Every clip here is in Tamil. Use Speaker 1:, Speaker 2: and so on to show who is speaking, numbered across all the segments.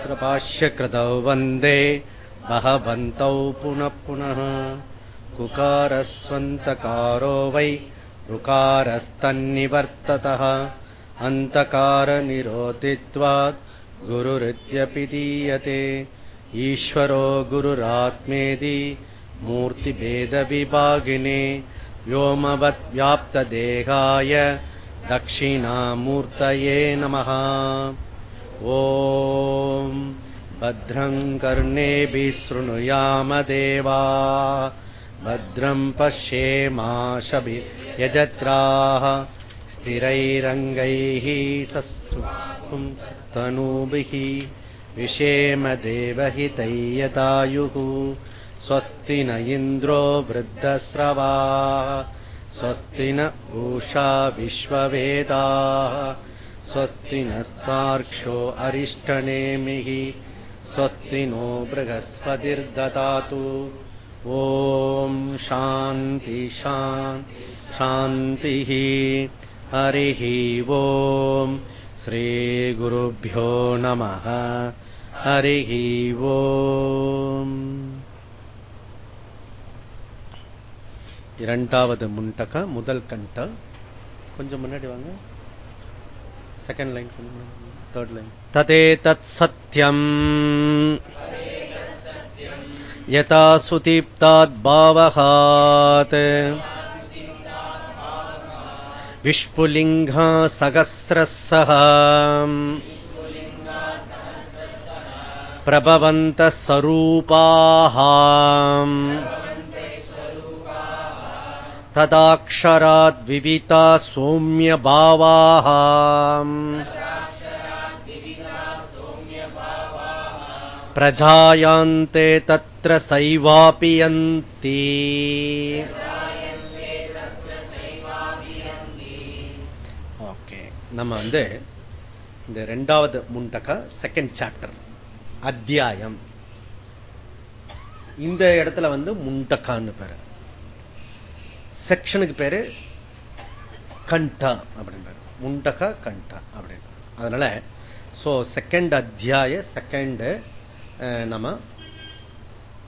Speaker 1: सूत्रभाष्यकृतौ वन्दे। भगवन्तौ पुनः पुनः। कुकारस्वन्तकारो वै ऋकारस्तन्निवर्ततः। अन्तकारनिरोधित्वात् गुरुरित्यपि दीयते। ईश्वरो गुरुरात्मेदि मूर्तिभेदविभागिने व्योमवद्व्याप्तदेहाय दक्षिणामूर्तये नमः ॐ भद्रम् कर्णेभिः शृणुयाम देवा। भद्रम् पश्येमाशभि यजत्राः स्थिरैरङ्गैः सस्तनूभिः विषेमदेवहितैयतायुः स्वस्ति न इन्द्रो वृद्धस्रवा स्वस्ति न ऊषा विश्ववेदाः स्वस्ति नस्तार्क्ष्यो अरिष्टनेमिः स्वस्ति नो बृहस्पतिर्ददातु ॐ शान्ति शान्तिः हरिः ॐ श्रीगुरुभ्यो नमः हरिः ॐ இரண்டாவது முண்டக முதல் கண்ட கொஞ்சம் முன்னாடி வாங்க second line from third line ततेतत् सत्यम् यथा सुदीप्ताद्भावहात् विष्पुलिङ्गा सहस्रः सह प्रभवन्तः स्वरूपाः तदाक्षराद्विविता सौम्यभावाः प्रजायान्ते तत्र सैवापि यन्ति ஓகே நம்ம வந்து இந்த ரெண்டாவது முண்டக செகண்ட் சாப்டர் அத்தியாயம் இந்த இடத்துல வந்து முண்டக்கான்னு பேரு செக்ஷனுக்கு பேரு கண்டா அப்படின்னு முண்டக கண்டா அப்படின்னு அதனால சோ செகண்ட் அத்தியாய செகண்ட் நம்ம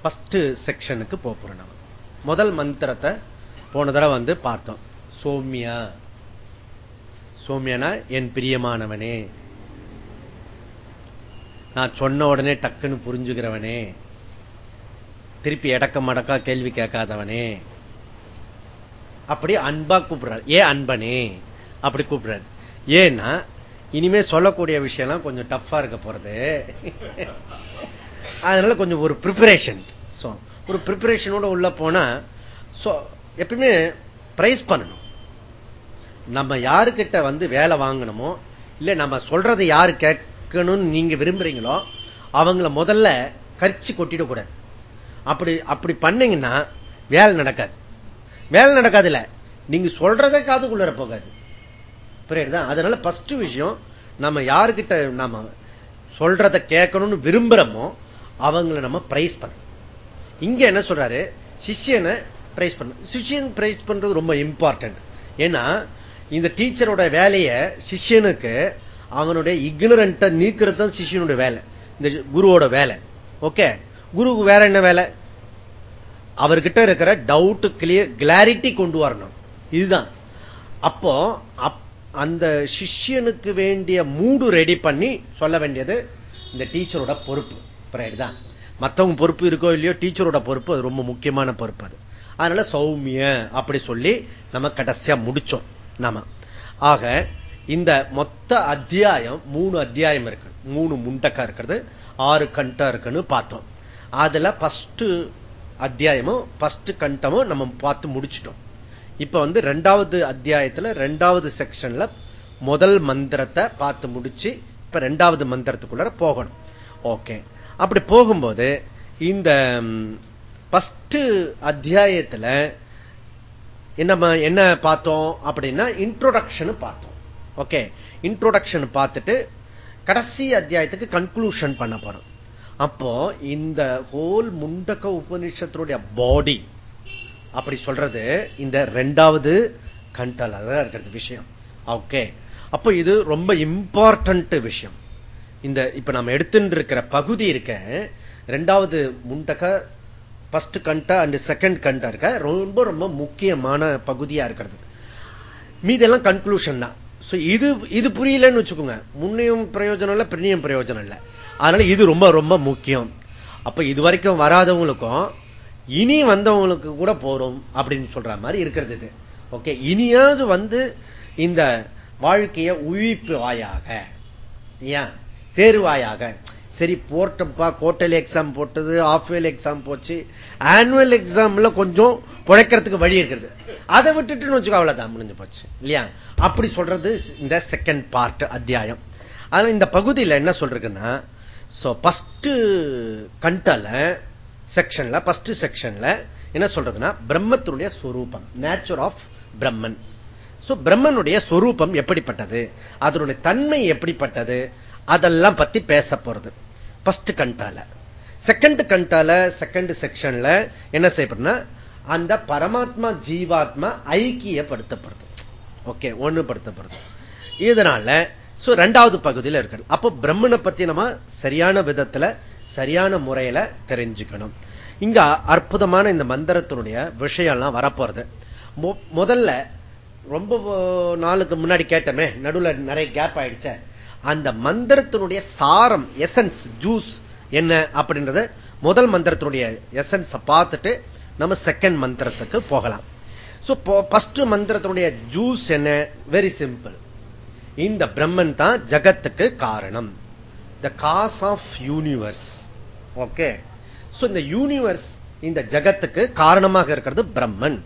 Speaker 1: ஃபஸ்ட் செக்ஷனுக்கு போறோம் நம்ம. முதல் மந்திரத்தை போன தடவை வந்து பார்த்தோம். சோமியா. சோமியானா என் பிரியமானவனே நான் சொன்ன உடனே டக்குன்னு புரிஞ்சுக்கிறவனே திருப்பி எடக்க மடக்கா கேள்வி கேட்காதவனே அப்படி அன்பா கூப்பிடுறாரு. ஏன் அன்பனே? அப்படி கூப்பிடுறாரு. ஏன்னா இனிமே சொல்லக்கூடிய விஷயம்லாம் கொஞ்சம் டஃபா இருக்க போறது. அதனால கொஞ்சம் ஒரு ப்ரிப்பரேஷன் ஒரு ப்ரிப்பரேஷனோட உள்ள போனா எப்பயுமே பிரைஸ் பண்ணணும். நம்ம யாருக்கிட்ட வந்து வேலை வாங்கணுமோ இல்ல நம்ம சொல்றதை யாரு கேட்கணும்னு நீங்க விரும்புறீங்களோ அவங்கள முதல்ல கரிச்சு கொட்டிடக்கூடாது. அப்படி அப்படி பண்ணீங்கன்னா வேலை நடக்காது. வேலை நடக்காதுல நீங்க சொல்றத காதுக்குள்ள போகாது. புரியுதா? அதனால பஸ்ட் விஷயம் நம்ம யாருக்கிட்ட நாம சொல்றத கேட்கணும்னு விரும்புறோமோ அவங்கள நம்ம பிரைஸ் பண்ணணும். இங்க என்ன சொல்றாரு? சிஷியனை பிரைஸ் பண்ண சிஷியன் பிரைஸ் பண்றது ரொம்ப இம்பார்ட்டன்ட் ஏன்னா இந்த டீச்சரோட வேலையை சிஷியனுக்கு அவனுடைய இக்னரண்ட நீக்கிறது தான் சிஷியனுடைய வேலை. இந்த குருவோட வேலை. ஓகே குருவுக்கு வேற என்ன வேலை? அவர்கிட்ட இருக்கிற டவுட் கிளியர் கிளாரிட்டி கொண்டு வரணும். இதுதான். அப்போ அந்த சிஷியனுக்கு வேண்டிய மூடு ரெடி பண்ணி சொல்ல வேண்டியது இந்த டீச்சரோட பொறுப்பு. தான் மற்றவங்க பொறுப்பு இருக்கோ இல்லையோ டீச்சரோட பொறுப்பு அது ரொம்ப முக்கியமான பொறுப்பு அது. அதனால சௌமிய அப்படி சொல்லி நம்ம கடைசியா முடிச்சோம் நாம. ஆக இந்த மொத்த அத்தியாயம் மூணு அத்தியாயம் இருக்கு. மூணு முண்டக்கா இருக்கிறது. ஆறு கண்டா இருக்குன்னு பார்த்தோம். அதுல பஸ்ட் அத்தியாயமும் பஸ்ட் கண்டமும் நம்ம பார்த்து முடிச்சிட்டோம். இப்ப வந்து ரெண்டாவது அத்தியாயத்துல ரெண்டாவது செக்ஷன்ல முதல் மந்திரத்தை பார்த்து முடிச்சு இப்ப ரெண்டாவது மந்திரத்துக்குள்ள போகணும். ஓகே அப்படி போகும்போது இந்த ஃபஸ்ட் அத்தியாயத்துல நம்ம என்ன பார்த்தோம் அப்படின்னா இன்ட்ரோடக்ஷன் பார்த்தோம். ஓகே இன்ட்ரோடக்ஷன் பார்த்துட்டு கடைசி அத்தியாயத்துக்கு கன்க்ளூஷன் பண்ண போறோம். அப்போ இந்த ஹோல் முண்டக்க உபநிஷத்தினுடைய பாடி அப்படி சொல்றது இந்த ரெண்டாவது கண்டல் தான் இருக்கிறது விஷயம். ஓகே. அப்ப இது ரொம்ப இம்பார்ட்டன்ட் விஷயம். இந்த இப்ப நம்ம எடுத்துட்டு இருக்கிற பகுதி இருக்க ரெண்டாவது முண்டக ஃபர்ஸ்ட் கண்ட அண்ட் செகண்ட் கண்ட இருக்க ரொம்ப ரொம்ப முக்கியமான பகுதியா இருக்கிறது. மீதெல்லாம் கன்க்ளூஷன் தான். இது இது புரியலன்னு வச்சுக்கோங்க. முன்னையும் பிரயோஜனம் இல்லை பின்னையும் பிரயோஜனம் இல்லை. அதனால இது ரொம்ப ரொம்ப முக்கியம். அப்ப இது வரைக்கும் வராதவங்களுக்கும் இனி வந்தவங்களுக்கு கூட போறோம் அப்படின்னு சொல்ற மாதிரி இருக்கிறது இது. ஓகே இனியாவது வந்து இந்த வாழ்க்கையை உயிர்ப்பு வாயாக ஏன்? தேர்வாயாக சரி போட்டப்பா கோட்டல் எக்ஸாம் போட்டது ஆஃப்வேல் எக்ஸாம் போச்சு ஆனுவல் எக்ஸாம்ல கொஞ்சம் பிழைக்கிறதுக்கு வழி இருக்கிறது அதை விட்டுட்டு வச்சுக்கோ அவ்வளவுதான் முடிஞ்சு போச்சு இல்லையா? அப்படி சொல்றது இந்த செகண்ட் பார்ட் அத்தியாயம். ஆனா இந்த பகுதியில் என்ன சொல்றதுன்னா ஃபர்ஸ்ட் கண்டல செக்ஷன்ல ஃபர்ஸ்ட் செக்ஷன்ல என்ன சொல்றதுன்னா பிரம்மத்தினுடைய ஸ்வரூபம் நேச்சர் ஆஃப் பிரம்மன் சோ பிரம்மனுடைய ஸ்வரூபம் எப்படிப்பட்டது? அதனுடைய தன்மை எப்படிப்பட்டது? அதெல்லாம் பத்தி பேச போறது. ஃபர்ஸ்ட் கண்டால. செகண்ட் கண்டால செகண்ட் செக்ஷன்ல என்ன செய்யப்படுனா அந்த பரமாத்மா ஜீவாத்மா ஐக்கியப்படுத்தப்படுது. ஓகே ஒண்ணுபடுத்தப்படுது இதனால ரெண்டாவது பகுதியில் இருக்கணும். அப்போ பிரம்மனை பத்தி நம்ம சரியான விதத்துல சரியான முறையில தெரிஞ்சுக்கணும். இங்க அற்புதமான இந்த மந்திரத்தினுடைய விஷயம்லாம் வரப்போறது. முதல்ல ரொம்ப நாளுக்கு முன்னாடி கேட்டமே நடுவில் நிறைய கேப் ஆயிடுச்ச. அந்த மந்திரத்தினுடைய சாரம் எசன்ஸ் ஜூஸ் என்ன அப்படின்றத முதல் மந்திரத்தினுடைய எசன்ஸை பார்த்துட்டு நம்ம செகண்ட் மந்திரத்துக்கு போகலாம். மந்திரத்தினுடைய ஜூஸ் என்ன? வெரி சிம்பிள் இந்த பிரம்மன் தான் ஜகத்துக்கு காரணம். The cause of universe okay இந்த யூனிவர்ஸ் இந்த ஜகத்துக்கு காரணமாக இருக்கிறது பிரம்மன்.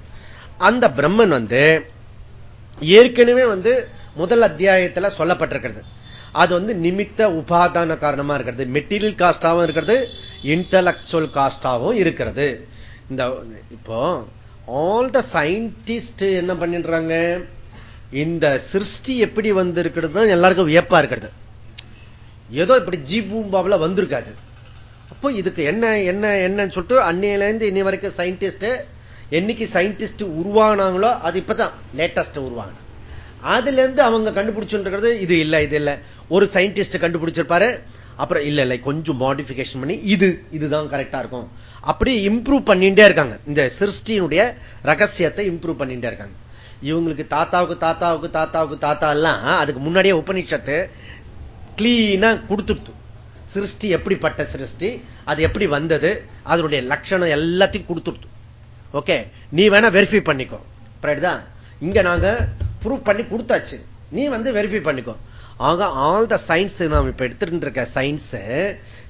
Speaker 1: அந்த பிரம்மன் வந்து ஏற்கனவே வந்து முதல் அத்தியாயத்தில் சொல்லப்பட்டிருக்கிறது. அது வந்து நிமித்த உபாதான காரணமா இருக்கிறது. மெட்டீரியல் காஸ்டாவும் இருக்கிறது இன்டலக்சுவல் காஸ்டாவும் இருக்கிறது. இந்த இப்போ ஆல் த சயின்டிஸ்ட் என்ன பண்ணிடுறாங்க? இந்த சிருஷ்டி எப்படி வந்திருக்கிறது எல்லாருக்கும் வியப்பா இருக்கிறது. ஏதோ இப்படி ஜி பூம்பாவில் வந்திருக்காது. அப்போ இதுக்கு என்ன என்ன என்னன்னு சொல்லிட்டு அன்னையிலேருந்து இன்னி வரைக்கும் சயின்டிஸ்ட் என்னைக்கு சயின்டிஸ்ட் உருவானாங்களோ அது இப்பதான் லேட்டஸ்ட் உருவாங்க அதுல இருந்து அவங்க கண்டுபிடிச்சுன்றது இது இல்லை இது இல்லை. ஒரு சயின்டிஸ்ட் கண்டுபிடிச்சிருப்பாரு அப்புறம் இல்ல இல்லை கொஞ்சம் மாடிபிகேஷன் பண்ணி இது இதுதான் கரெக்டா இருக்கும். அப்படி இம்ப்ரூவ் பண்ணிட்டே இருக்காங்க. இந்த சிருஷ்டியினுடைய ரகசியத்தை இம்ப்ரூவ் பண்ணிட்டே இருக்காங்க. இவங்களுக்கு தாத்தாவுக்கு தாத்தாவுக்கு தாத்தாவுக்கு தாத்தா எல்லாம் அதுக்கு முன்னாடியே உபநிஷத்து கிளீனா கொடுத்துடுத்து. சிருஷ்டி எப்படிப்பட்ட சிருஷ்டி? அது எப்படி வந்தது? அதனுடைய லட்சணம் எல்லாத்தையும் கொடுத்துடுத்து. ஓகே நீ வேணா வெரிஃபை பண்ணிக்கோ. தான்? இங்க நாங்க ப்ரூவ் பண்ணி கொடுத்தாச்சு. நீ வந்து வெரிஃபை பண்ணிக்கோ. ஆக ஆல் த சயின்ஸ் நாம் இப்ப எடுத்துட்டு இருக்க சயின்ஸ்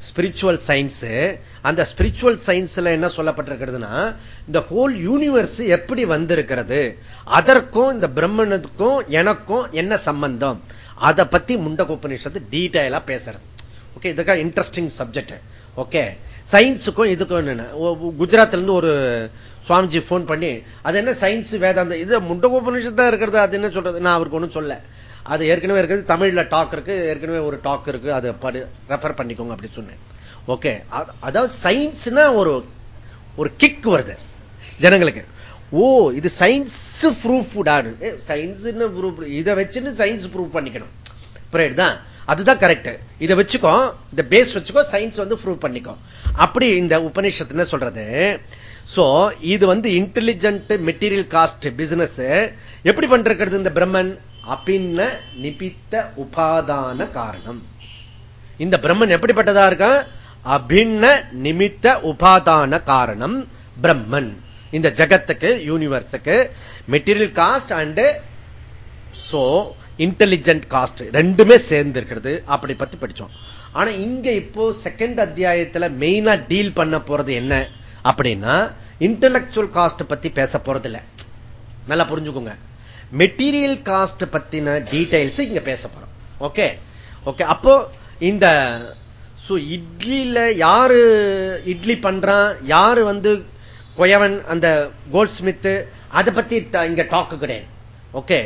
Speaker 1: ஸ்பிரிச்சுவல் சயின்ஸ் அந்த ஸ்பிரிச்சுவல் சயின்ஸ்ல என்ன சொல்லப்பட்டிருக்கிறதுனா இந்த ஹோல் யூனிவர்ஸ் எப்படி வந்திருக்கிறது? அதற்கும் இந்த பிரம்மனுக்கும் எனக்கும் என்ன சம்பந்தம்? அதை பத்தி முண்டகோபனிஷத்து டீட்டெயிலா பேசுறது. ஓகே இதுக்காக இன்ட்ரெஸ்டிங் சப்ஜெக்ட் ஓகே சயின்ஸுக்கும் இதுக்கும் என்ன குஜராத்ல இருந்து ஒரு சுவாமிஜி போன் பண்ணி அது என்ன சயின்ஸ் வேதாந்த? இது முண்டகோபனிஷத்து தான் இருக்கிறது அது என்ன சொல்றது? நான் அவருக்கு ஒன்றும் சொல்ல அது ஏற்கனவே இருக்கிறது தமிழ்ல டாக் இருக்கு. ஏற்கனவே ஒரு டாக் இருக்கு. அதை ரெஃபர் பண்ணிக்கோங்க அப்படி சொன்னேன். ஓகே அதாவது சயின்ஸ்னா ஒரு ஒரு கிக் வருது. ஜனங்களுக்கு. ஓ இது சயின்ஸ் ப்ரூஃப் சயின்ஸ் இதை வச்சுன்னு சயின்ஸ் ப்ரூவ் பண்ணிக்கணும். தான்? அதுதான் கரெக்ட் இதை வச்சுக்கோ இந்த பேஸ் வச்சுக்கோ சயின்ஸ் வந்து ப்ரூவ் பண்ணிக்கோ. அப்படி இந்த உபநிஷத்து சொல்றது? சோ இது வந்து இன்டெலிஜென்ட் மெட்டீரியல் காஸ்ட் பிசினஸ் எப்படி பண்றது இந்த பிரம்மன்? அபின்ன நிபித்த உபாதான காரணம். இந்த பிரம்மன் எப்படிப்பட்டதா இருக்க அபின்ன நிமித்த உபாதான காரணம் பிரம்மன். இந்த ஜகத்துக்கு யூனிவர்ஸுக்கு material cause and so intelligent cause ரெண்டுமே சேர்ந்து இருக்கிறது. அப்படி பத்தி படிச்சோம். ஆனா இங்க இப்போ செகண்ட் அத்தியாயத்துல மெயினா டீல் பண்ண போறது என்ன? அப்படின்னா இன்டலெக்சுவல் காஸ்ட் பத்தி பேச போறது இல்லை நல்லா புரிஞ்சுக்கோங்க. மெட்டீரியல் காஸ்ட் பத்தின டீடைல்ஸ் இங்க பேச போறோம். ஓகே ஓகே அப்போ இந்த இட்லியில யாரு இட்லி பண்றான்? யாரு வந்து கொயவன் அந்த கோல்ட் ஸ்மித் அதை பத்தி இங்க டாக்கு கிடையாது. ஓகே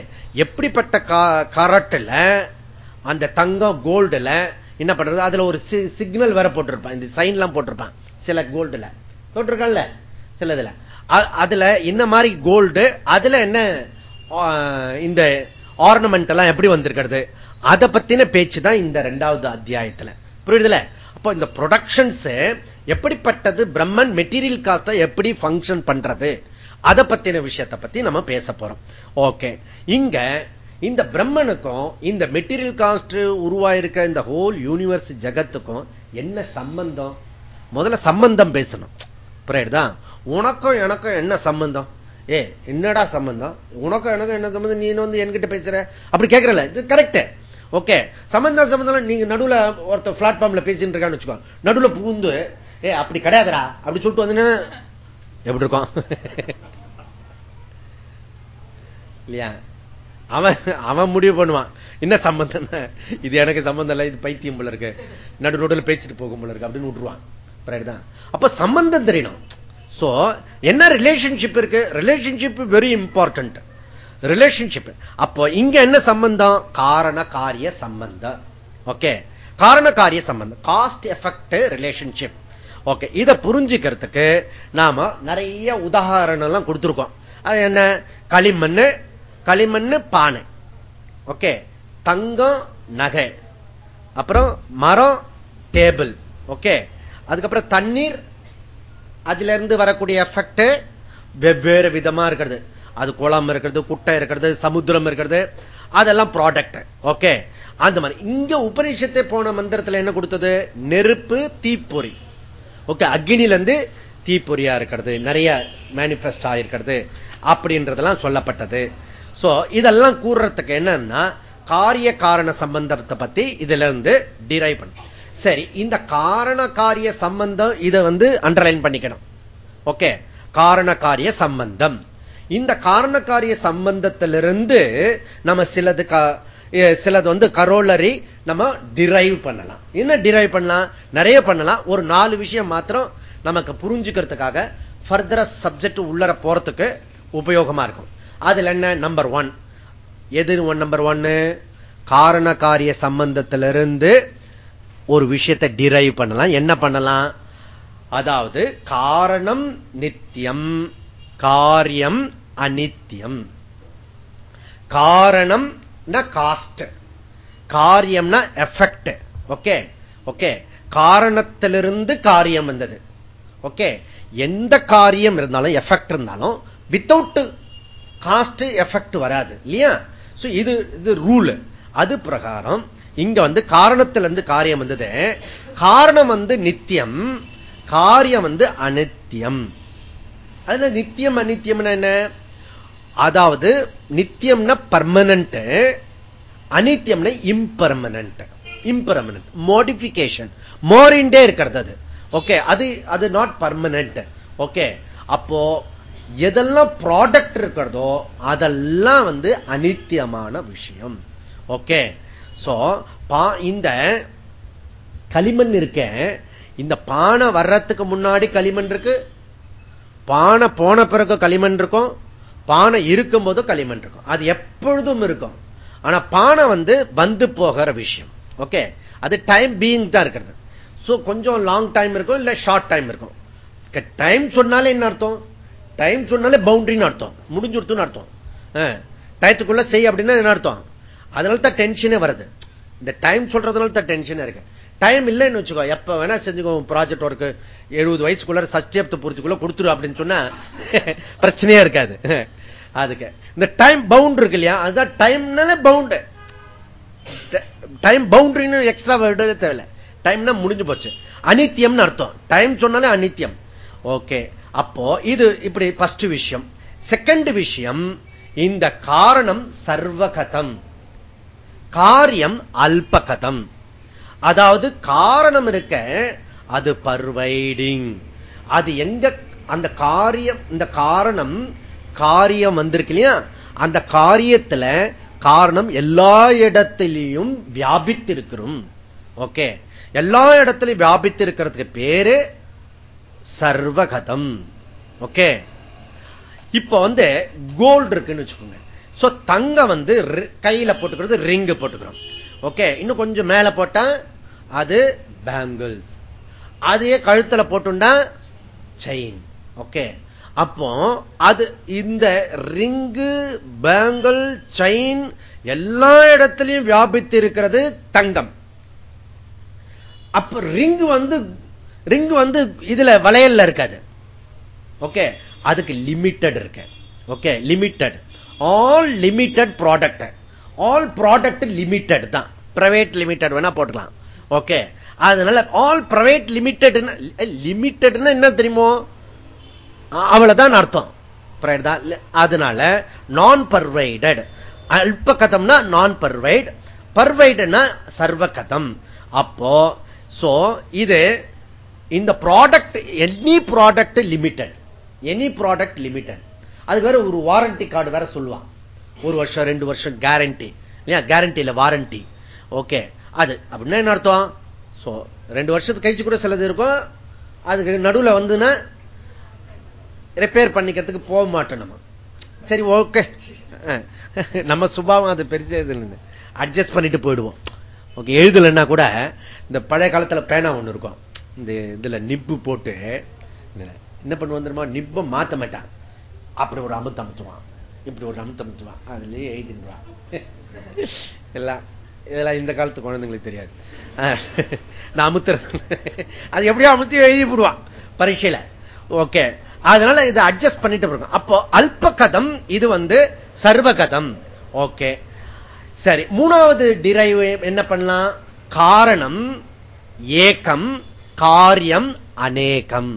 Speaker 1: எப்படிப்பட்ட கரட்டுல அந்த தங்கம் கோல்டுல என்ன பண்றது? அதுல ஒரு சிக்னல் வேற போட்டிருப்பான். இந்த சைன் எல்லாம் போட்டிருப்பான். சில கோல்டுல போட்டிருக்கான்ல? சில இதுல அதுல இந்த மாதிரி கோல்டு அதுல என்ன இந்த ஆர்னமெண்ட் எல்லாம் எப்படி வந்திருக்கிறது? அதை பத்தின பேச்சு தான் இந்த ரெண்டாவது அத்தியாயத்துல. புரியுதுல? அப்போ இந்த ப்ரொடக்ஷன்ஸ் எப்படிப்பட்டது? பிரம்மன் மெட்டீரியல் காஸ்ட எப்படி பங்கன் பண்றது? அதை பத்தின விஷயத்தை பத்தி நம்ம பேச போறோம். ஓகே இங்க இந்த பிரம்மனுக்கும் இந்த மெட்டீரியல் காஸ்ட் உருவாயிருக்க இந்த ஹோல் யூனிவர்ஸ் ஜகத்துக்கும் என்ன சம்பந்தம்? முதல்ல சம்பந்தம் பேசணும். புரியுதா? உனக்கும் எனக்கும் என்ன சம்பந்தம்? ஏ என்னடா சம்பந்தம்? உனக்கும் எனக்கும் என்ன சம்பந்தம்? நீ வந்து என்கிட்ட பேசுற? அப்படி கேட்கறல இது கரெக்ட் ஓகே. சம்பந்தம் சம்பந்தம் நீங்க நடுவுல ஒருத்தர் பிளாட்ஃபார்ம்ல பேசிட்டு இருக்கான்னு வச்சுக்கோ நடுவுல புகுந்து ஏ அப்படி கிடையாதுடா. அப்படி சொல்லிட்டு வந்து எப்படி இருக்கும் இல்லையா? அவன் அவன் முடிவு பண்ணுவான். என்ன சம்பந்தம்? இது எனக்கு சம்பந்தம் இல்ல இது பைத்தியம் போல இருக்கு. நடு நடுவில் பேசிட்டு போகும் போல இருக்கு அப்படின்னு விட்டுருவான். அப்ப சம்பந்தம் தெரியணும். சோ என்ன ரிலேஷன்ஷிப் இருக்கு? ரிலேஷன்ஷிப் வெரி இம்பார்ட்டன்ட் ரிலேஷன்ஷிப் அப்போ இங்க என்ன சம்பந்தம்? காரண காரிய சம்பந்தம். ஓகே காரண காரிய சம்பந்தம். காஸ்ட் எஃபெக்ட் ரிலேஷன்ஷிப் ஓகே இதை புரிஞ்சுக்கிறதுக்கு நாம நிறைய உதாரணம் எல்லாம் அது என்ன? களிமண் களிமண் பானை. ஓகே தங்கம் நகை. அப்புறம் மரம் டேபிள் ஓகே அதுக்கப்புறம் தண்ணீர் அதுல இருந்து வரக்கூடிய எஃபெக்ட் வெவ்வேறு விதமா இருக்கிறது. அது குளம் இருக்கிறது குட்டை இருக்கிறது சமுத்திரம் இருக்கிறது. அதெல்லாம் ப்ராடக்ட் ஓகே அந்த மாதிரி. இங்க உபநிஷத்தை போன மந்திரத்தில் என்ன கொடுத்தது? நெருப்பு தீப்பொறி. ஓகே அக்னில இருந்து தீப்பொறியா இருக்கிறது. நிறைய மேனிபெஸ்ட் ஆயிருக்கிறது. அப்படின்றதெல்லாம் சொல்லப்பட்டது. சோ இதெல்லாம் கூறுறதுக்கு என்னன்னா காரிய காரண சம்பந்தத்தை பத்தி இதுல இருந்து டிரைவ் பண்ண. சரி இந்த காரண காரிய சம்பந்தம் இதை வந்து அண்டர்லைன் பண்ணிக்கணும். ஓகே காரண காரிய சம்பந்தம். இந்த காரண காரிய சம்பந்தத்திலிருந்து நம்ம சிலது சிலது வந்து கரோலரி நம்ம டிரைவ் பண்ணலாம். என்ன டிரைவ் பண்ணலாம்? நிறைய பண்ணலாம். ஒரு நாலு விஷயம் மாத்திரம் நமக்கு புரிஞ்சுக்கிறதுக்காக ஃபர்தர சப்ஜெக்ட் உள்ளர போறதுக்கு உபயோகமா இருக்கும். அதுல என்ன? நம்பர் ஒன் எது ஒன் நம்பர் ஒன்னு காரண காரிய சம்பந்தத்திலிருந்து ஒரு விஷயத்தை டிரைவ் பண்ணலாம். என்ன பண்ணலாம்? அதாவது காரணம் நித்தியம் காரியம் அனித்தியம். காரணம் காஸ்ட் காரியம்னா எஃபெக்ட் ஓகே ஓகே காரணத்திலிருந்து காரியம் வந்தது. ஓகே எந்த காரியம் இருந்தாலும் எஃபெக்ட் இருந்தாலும் வித்தவுட் காஸ்ட் எஃபெக்ட் வராது. இல்லையா? இது இது ரூல் அது பிரகாரம் இங்க வந்து காரணத்திலிருந்து காரியம் வந்தது. காரணம் வந்து நித்தியம் காரியம் வந்து அனித்தியம். அதுல நித்தியம் அனித்தியம்னா என்ன? அதாவது நித்தியம்னா பர்மனன்ட் அனித்தியம்னா இம்பர்மனன்ட் இம்பர்மனன்ட் மோடிபிகேஷன் மோரிண்டே இருக்கிறது அது. ஓகே அது அது நாட் பர்மனன்ட் ஓகே அப்போ எதெல்லாம் ப்ராடக்ட் இருக்கிறதோ அதெல்லாம் வந்து அனித்தியமான விஷயம். ஓகே சோ இந்த களிமண் இருக்க. இந்த பானை வர்றதுக்கு முன்னாடி களிமண் இருக்கு. பானை போன பிறகு களிமண் இருக்கும். பானை இருக்கும் போது களிமண் இருக்கும். அது எப்பொழுதும் இருக்கும். ஆனா பானை வந்து வந்து போகிற விஷயம். ஓகே? அது டைம் பீயிங் தான் இருக்கிறது. சோ கொஞ்சம் லாங் டைம் இருக்கும் இல்ல ஷார்ட் டைம் இருக்கும். டைம் சொன்னாலே என்ன அர்த்தம்? டைம் சொன்னாலே பவுண்டரின்னு அர்த்தம். முடிஞ்சுடுத்துன்னு அர்த்தம். டயத்துக்குள்ள செய் அப்படின்னா என்ன அர்த்தம்? அதனால தான் டென்ஷனே வருது இந்த டைம் சொல்றதுனால தான் டென்ஷனே இருக்கு. டைம் இல்லைன்னு வச்சுக்கோ எப்ப வேணா செஞ்சுக்கோ ப்ராஜெக்ட் ஒர்க்கு எழுபது வயசுக்குள்ள சச்சேப்த பூர்த்திக்குள்ள கொடுத்துரு அப்படின்னு சொன்னா பிரச்சனையா இருக்காது. அதுக்கு. இந்த டைம் பவுண்ட் இருக்கு இல்லையா அதுதான் டைம்னால பவுண்டு டைம் பவுண்டரின்னு எக்ஸ்ட்ரா வேர்டு தேவையில்ல. டைம்னா முடிஞ்சு போச்சு. அனித்தியம்னு அர்த்தம். டைம் சொன்னாலே அனித்தியம். ஓகே அப்போ இது இப்படி ஃபர்ஸ்ட் விஷயம். செகண்ட் விஷயம் இந்த காரணம் சர்வகதம். காரியம் அல்பகதம். அதாவது காரணம் இருக்க அது பர்வைடிங் அது எங்க அந்த காரியம் இந்த காரணம் காரியம் வந்திருக்கு இல்லையா? அந்த காரியத்துல காரணம் எல்லா இடத்திலையும் வியாபித்திருக்கிறோம். ஓகே? எல்லா இடத்துலையும் வியாபித்து இருக்கிறதுக்கு பேரு சர்வகதம். ஓகே? இப்ப வந்து கோல்டு இருக்குன்னு வச்சுக்கோங்க. சோ தங்கம் வந்து கையில போட்டுக்கிறது ரிங்கு போட்டுக்கிறோம். ஓகே இன்னும் கொஞ்சம் மேல போட்டா அது பேங்கிள்ஸ் அதையே கழுத்துல போட்டுண்டா செயின் ஓகே அப்போ அது இந்த ரிங்கு பேங்கிள் செயின் எல்லா இடத்திலையும் வியாபித்து இருக்கிறது தங்கம். அப்ப ரிங் வந்து ரிங் வந்து இதுல வளையல்ல இருக்காது. ஓகே அதுக்கு லிமிட்டட் இருக்கு. Okay limited all limited product all product limited தான். பிரைவேட் லிமிட்டட் வேணா போட்டுக்கலாம். ஓகே அதனால ஆல் பிரைவேட் லிமிட்டட் லிமிட்டட்னா என்ன தெரியுமோ? அவ்வளவுதான் அர்த்தம். அதனால நான் பர்வைடட் அல்ப கதம்னா நான் பர்வைட் பர்வைடுனா சர்வ கதம் அப்போ சோ இது இந்த product any product limited any product limited அது வேற ஒரு வாரண்டி கார்டு வேற சொல்லுவான். ஒரு வருஷம் ரெண்டு வருஷம் கேரண்டி இல்லையா? கேரண்டி இல்ல வாரண்டி ஓகே அது அப்படின்னா என்ன அர்த்தம்? சோ ரெண்டு வருஷத்துக்கு கழிச்சு கூட சிலது இருக்கும். அதுக்கு நடுவில் வந்துன்னா ரிப்பேர் பண்ணிக்கிறதுக்கு போக மாட்டோம் நம்ம. சரி ஓகே நம்ம சுபாவம் அது பெருசு அட்ஜஸ்ட் பண்ணிட்டு போயிடுவோம். ஓகே எழுதலன்னா கூட இந்த பழைய காலத்துல பேனா ஒண்ணு இருக்கும். இந்த இதுல நிப்பு போட்டு என்ன பண்ணுவோம் தெரியுமா? நிப்ப மாத்த மாட்டான். அப்படி ஒரு அமுத்தம் அமுத்துவான் இப்படி ஒரு அமுத்தம் அமுத்துவான் அதுலயே எழுதிடுவான் எல்லாம் இதெல்லாம் இந்த காலத்து குழந்தைங்களுக்கு தெரியாது. நான் அமுத்துறது. அது எப்படியோ அமுத்தி எழுதி போடுவான் பரீட்சையில. ஓகே அதனால இதை அட்ஜஸ்ட் பண்ணிட்டு இருக்கோம் அப்போ அல்ப கதம் இது வந்து சர்வகதம். ஓகே சரி மூணாவது டிரைவ் என்ன பண்ணலாம்? காரணம் ஏக்கம் காரியம் அநேகம்.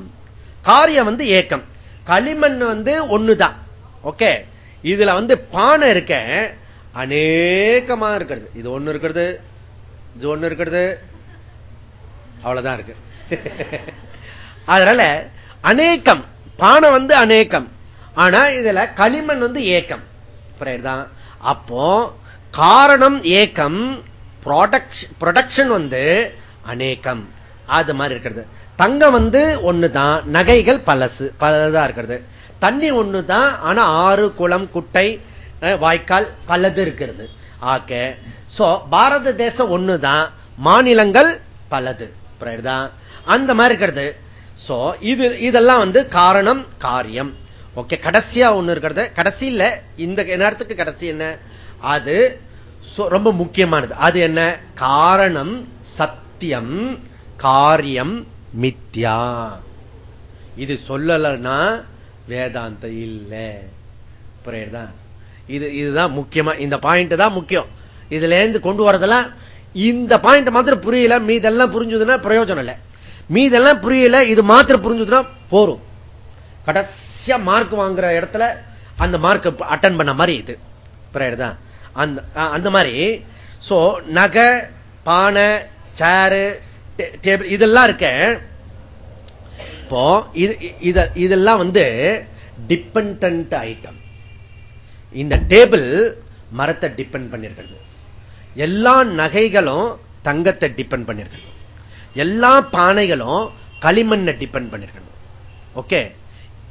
Speaker 1: காரியம் வந்து ஏக்கம். களிமண் வந்து ஒண்ணுதான். ஓகே? இதுல வந்து பானை இருக்க அநேகமா இருக்கிறது. இது ஒண்ணு இருக்கிறது இது ஒண்ணு இருக்கிறது அவ்வளவுதான் இருக்கு. அதனால அநேகம் பானை வந்து அநேகம். ஆனா இதுல களிமண் வந்து ஏக்கம். தான் அப்போ காரணம் ஏக்கம் ப்ரொடக்ஷன் வந்து அநேகம். அது மாதிரி இருக்கிறது. தங்கம் வந்து ஒண்ணுதான் நகைகள் பலசு பலதான் இருக்கிறது. தண்ணி ஒண்ணுதான் ஆனா ஆறு குளம் குட்டை வாய்க்கால் பலது இருக்கிறது. ஆக்க சோ பாரத தேசம் ஒண்ணுதான் மாநிலங்கள் பலது. அந்த மாதிரி இருக்கிறது. சோ இது இதெல்லாம் வந்து காரணம் காரியம். ஓகே கடைசியா ஒண்ணு இருக்கிறது. கடைசி இல்ல. இந்த நேரத்துக்கு கடைசி என்ன? அது ரொம்ப முக்கியமானது. அது என்ன? காரணம் சத்தியம் காரியம் மித்யா. இது சொல்லலன்னா வேதாந்த இல்லை. புரியுதா? இது இதுதான் முக்கியமா இந்த பாயிண்ட் தான் முக்கியம். இதுல இருந்து கொண்டு வரதெல்லாம் இந்த பாயிண்ட் மாத்திரம் புரியல மீதெல்லாம் புரிஞ்சதுன்னா பிரயோஜனம் இல்லை. மீதெல்லாம் புரியல இது மாத்திரம் புரிஞ்சதுன்னா போரும். கடைசியா மார்க் வாங்குற இடத்துல அந்த மார்க் அட்டன் பண்ண மாதிரி இது. புரியுதுதான் அந்த அந்த மாதிரி. சோ நகை பானை சேரு டேபிள் இதெல்லாம் இருக்க. இப்போ இதெல்லாம் வந்து டிபெண்ட் ஐட்டம் இந்த டேபிள் மரத்தை டிபெண்ட் பண்ணிருக்கிறது. எல்லா நகைகளும் தங்கத்தை டிபெண்ட் பண்ணிருக்கிறது. எல்லா பானைகளும் களிமண்ணை டிபெண்ட் பண்ணிருக்கணும் okay?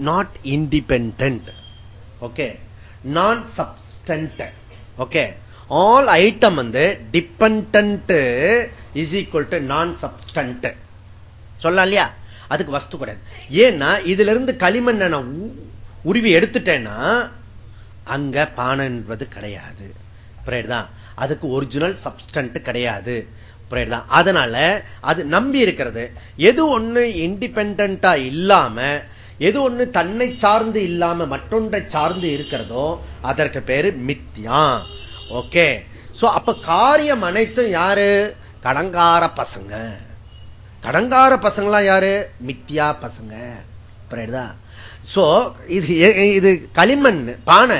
Speaker 1: Not independent okay? Non substance okay? All item வந்து depend is equal to non substance சொல்லலாம் இல்லையா? அதுக்கு வஸ்து கிடையாது. ஏன்னா இதுல இருந்து களிமண்ணை நான் உருவி எடுத்துட்டேன்னா அங்க பானை என்பது கிடையாது. அதுக்கு ஒரிஜினல் சப்ஸ்டன்ட் கிடையாது. அதனால அது நம்பி இருக்கிறது. எது ஒண்ணு இண்டிபெண்டா இல்லாம எது ஒண்ணு தன்னை சார்ந்து இல்லாம மற்றொன்றை சார்ந்து இருக்கிறதோ அதற்கு பேரு மித்யா. ஓகே சோ அப்ப காரியம் அனைத்தும் யாரு? கடங்கார பசங்க. கடங்கார பசங்களாம் யாரு? மித்தியா பசங்க. சோ இது இது களிமண் பானை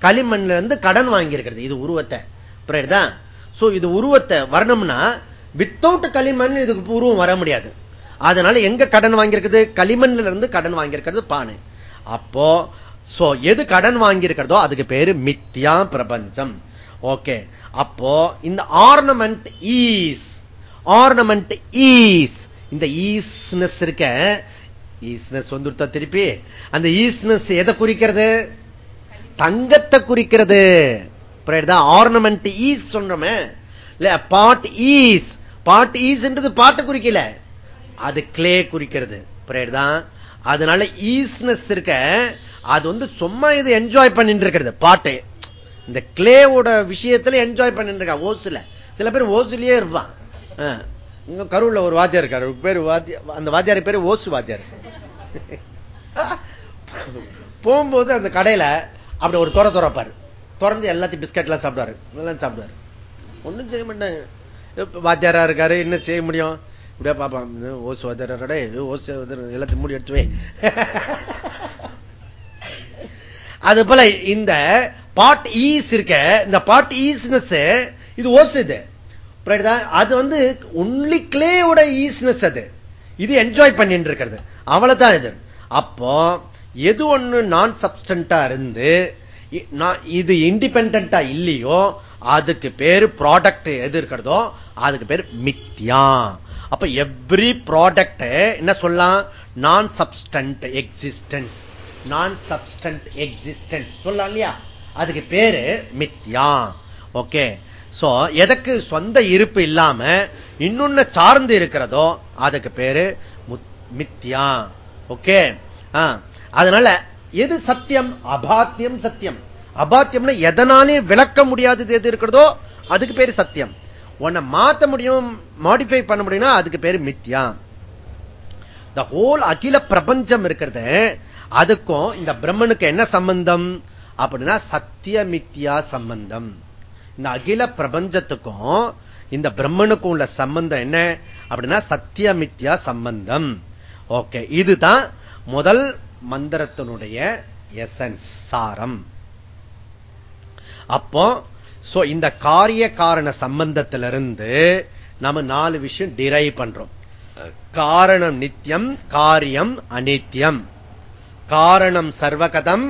Speaker 1: களிமண்ல இருந்து கடன் வாங்கியிருக்கிறது. இது உருவத்தை. புரியுதா? சோ இது உருவத்தை வரணும்னா வித்தவுட் களிமண் இதுக்கு உருவம் வர முடியாது. அதனால எங்க கடன் வாங்கியிருக்குது? களிமண்ல இருந்து கடன் வாங்கியிருக்கிறது பானை. அப்போ சோ எது கடன் வாங்கியிருக்கிறதோ அதுக்கு பேரு மித்தியா பிரபஞ்சம். ஓகே அப்போ இந்த ஆர்னமெண்ட் ஈஸ் ஆர்னமெண்ட் ஈஸ் இந்த ஈஸ்னஸ் இருக்க ஈஸ்னஸ் வந்துருத்தா திருப்பி அந்த ஈஸ்னஸ் எதை குறிக்கிறது? தங்கத்தை குறிக்கிறது. ஆர்னமெண்ட் ஈஸ் சொல்றோமே. இல்ல பாட் ஈஸ் பாட் ஈஸ்ன்றது பாட்டு குறிக்கல. அது கிளே குறிக்கிறது. புரியுதுதான் அதனால ஈஸ்னஸ் இருக்க அது வந்து சும்மா இது என்ஜாய் பண்ணிட்டு இருக்கிறது பாட்டு இந்த கிளேவோட விஷயத்துல என்ஜாய் பண்ணிட்டு இருக்கா ஓசுல சில பேர் ஓசுலயே இருப்பான் இங்க கரூர்ல ஒரு வாத்தியார் இருக்காரு. பேரு அந்த வாத்தியார் பேரு ஓசு வாத்தியார். போகும்போது அந்த கடையில அப்படி ஒரு துறை துறப்பாரு. திறந்து எல்லாத்தையும் பிஸ்கட் எல்லாம் சாப்பிடுவாரு. எல்லாம் சாப்பிடுவாரு. ஒண்ணும் செய்ய மாட்டேன் வாத்தியாரா இருக்காரு என்ன செய்ய முடியும்? இப்படியா பாப்பான் ஓசு வாத்தியாரே ஓசு எல்லாத்தையும் மூடி எடுத்துவேன் அது போல இந்த பாட் ஈஸ் இருக்க. இந்த பாட் ஈஸ்னஸ் இது ஓஸ் இது. அது வந்து ஒன்லி கிளேயோட ஈஸ்னஸ் அது. இது என்ஜாய் பண்ணிட்டு இருக்கிறது அவ்வளவுதான் இது. அப்போ எது ஒண்ணு நான் சப்ஸ்டண்டா இருந்து இது இண்டிபெண்டா இல்லையோ அதுக்கு பேரு ப்ராடக்ட் எது இருக்கிறதோ அதுக்கு பேர் மித்யா அப்ப எவ்ரி ப்ராடக்ட் என்ன சொல்லலாம்? Non substance existence non substance existence சொல்லலாம் இல்லையா? அதுக்கு பேரு மித்யா. ஓகே சோ எதற்கு சொந்த இருப்பு இல்லாம இன்னொன்னு சார்ந்து இருக்கிறதோ அதுக்கு பேரு மித்யா. ஓகே அதனால எது சத்தியம்? அபாத்தியம் சத்தியம். அபாத்தியம்னா எதனாலே விளக்க முடியாதது எது இருக்கிறதோ அதுக்கு பேரு சத்தியம். உன்னை மாத்த முடியும் மாடிஃபை பண்ண முடியும்னா அதுக்கு பேரு மித்யா. த ஹோல் அகில பிரபஞ்சம் இருக்கிறது அதுக்கும் இந்த பிரம்மனுக்கு என்ன சம்பந்தம்? அப்படின்னா சத்தியமித்யா சம்பந்தம். இந்த அகில பிரபஞ்சத்துக்கும் இந்த பிரம்மனுக்கும் உள்ள சம்பந்தம் என்ன? அப்படின்னா சத்தியமித்யா சம்பந்தம். ஓகே இதுதான் முதல் மந்திரத்தினுடைய எசன்ஸ் சாரம். அப்போ இந்த காரிய காரண சம்பந்தத்திலிருந்து நம்ம நாலு விஷயம் டிரைவ் பண்றோம். காரணம் நித்தியம் காரியம் அனித்யம். காரணம் சர்வகதம்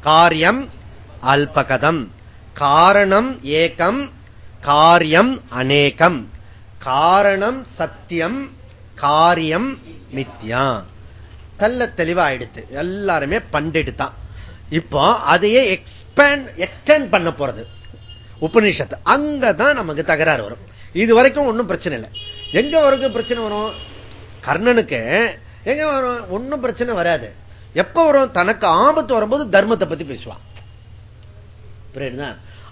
Speaker 1: காரியம் அல்பகதம். காரணம் ஏகம் காரியம் அநேகம் காரணம் சத்தியம் காரியம் நித்யா தள்ள தெளிவாயிடுத்து. எல்லாருமே பண்டெடுத்தான். இப்போ அதையே எக்ஸ்பேண்ட் எக்ஸ்டெண்ட் பண்ண போறது. உபநிஷத்து. அங்கதான் நமக்கு தகராறு வரும். இது வரைக்கும் ஒன்றும் பிரச்சனை இல்லை. எங்க வரைக்கும் பிரச்சனை வரும்? கர்ணனுக்கு. எங்க வரும்? ஒன்னும் பிரச்சனை வராது. எப்ப வரும்? தனக்கு ஆபத்து வரும்போது தர்மத்தை பத்தி பேசுவான்.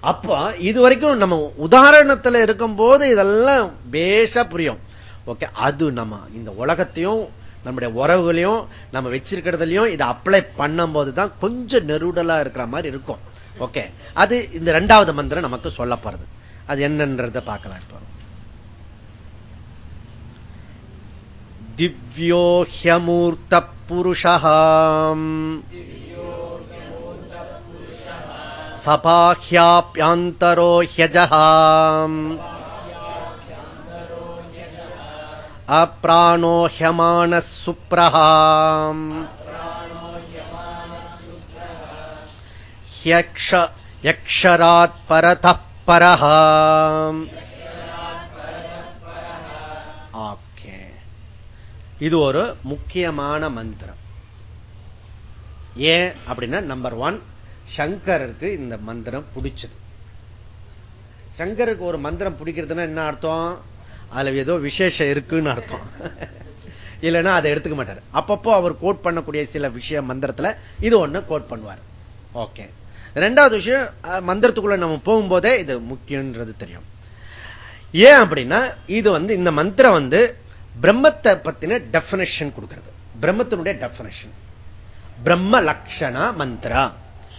Speaker 1: அப்ப இது வரைக்கும் நம்ம உதாரணத்துல இருக்கும் போது இதெல்லாம் பேஷா புரியும். ஓகே அது நம்ம இந்த உலகத்தையும் நம்முடைய உறவுகளையும் நம்ம வச்சிருக்கிறதுலையும் இதை அப்ளை பண்ணும் போதுதான் கொஞ்சம் நெருடலா இருக்கிற மாதிரி இருக்கும். ஓகே அது இந்த ரெண்டாவது மந்திரம் நமக்கு சொல்லப்படுறது அது என்னன்றத பார்க்கலாம் இப்போ. திவ்யோஹியமூர்த்த புருஷம் சபாஹ்யாப்யாந்தரோ ஹியஜஹாம் அப்ராணோ ஹியமான சுப்ரஹாம் யக்ஷராத் பரத பரஹாம் ஓகே இது ஒரு முக்கியமான மந்திரம். ஏன் அப்படின்னா நம்பர் ஒன் சங்கருக்கு இந்த மந்திரம் பிடிச்சது. சங்கருக்கு ஒரு மந்திரம் பிடிக்கிறதுனா என்ன அர்த்தம்? அதுல ஏதோ விசேஷம் இருக்குன்னு அர்த்தம். இல்லைன்னா அதை எடுத்துக்க மாட்டார். அப்பப்போ அவர் கோட் பண்ணக்கூடிய சில விஷய மந்திரத்துல இது ஒண்ணு கோட் பண்ணுவார். ஓகே ரெண்டாவது விஷயம் மந்திரத்துக்குள்ள நம்ம போகும்போதே இது முக்கியன்றது தெரியும். ஏன் அப்படின்னா இது வந்து இந்த மந்திரம் வந்து பிரம்மத்தை பத்தின டெபினேஷன் கொடுக்கிறது. பிரம்மத்தினுடைய டெபினேஷன் பிரம்ம லக்ஷண மந்திரா.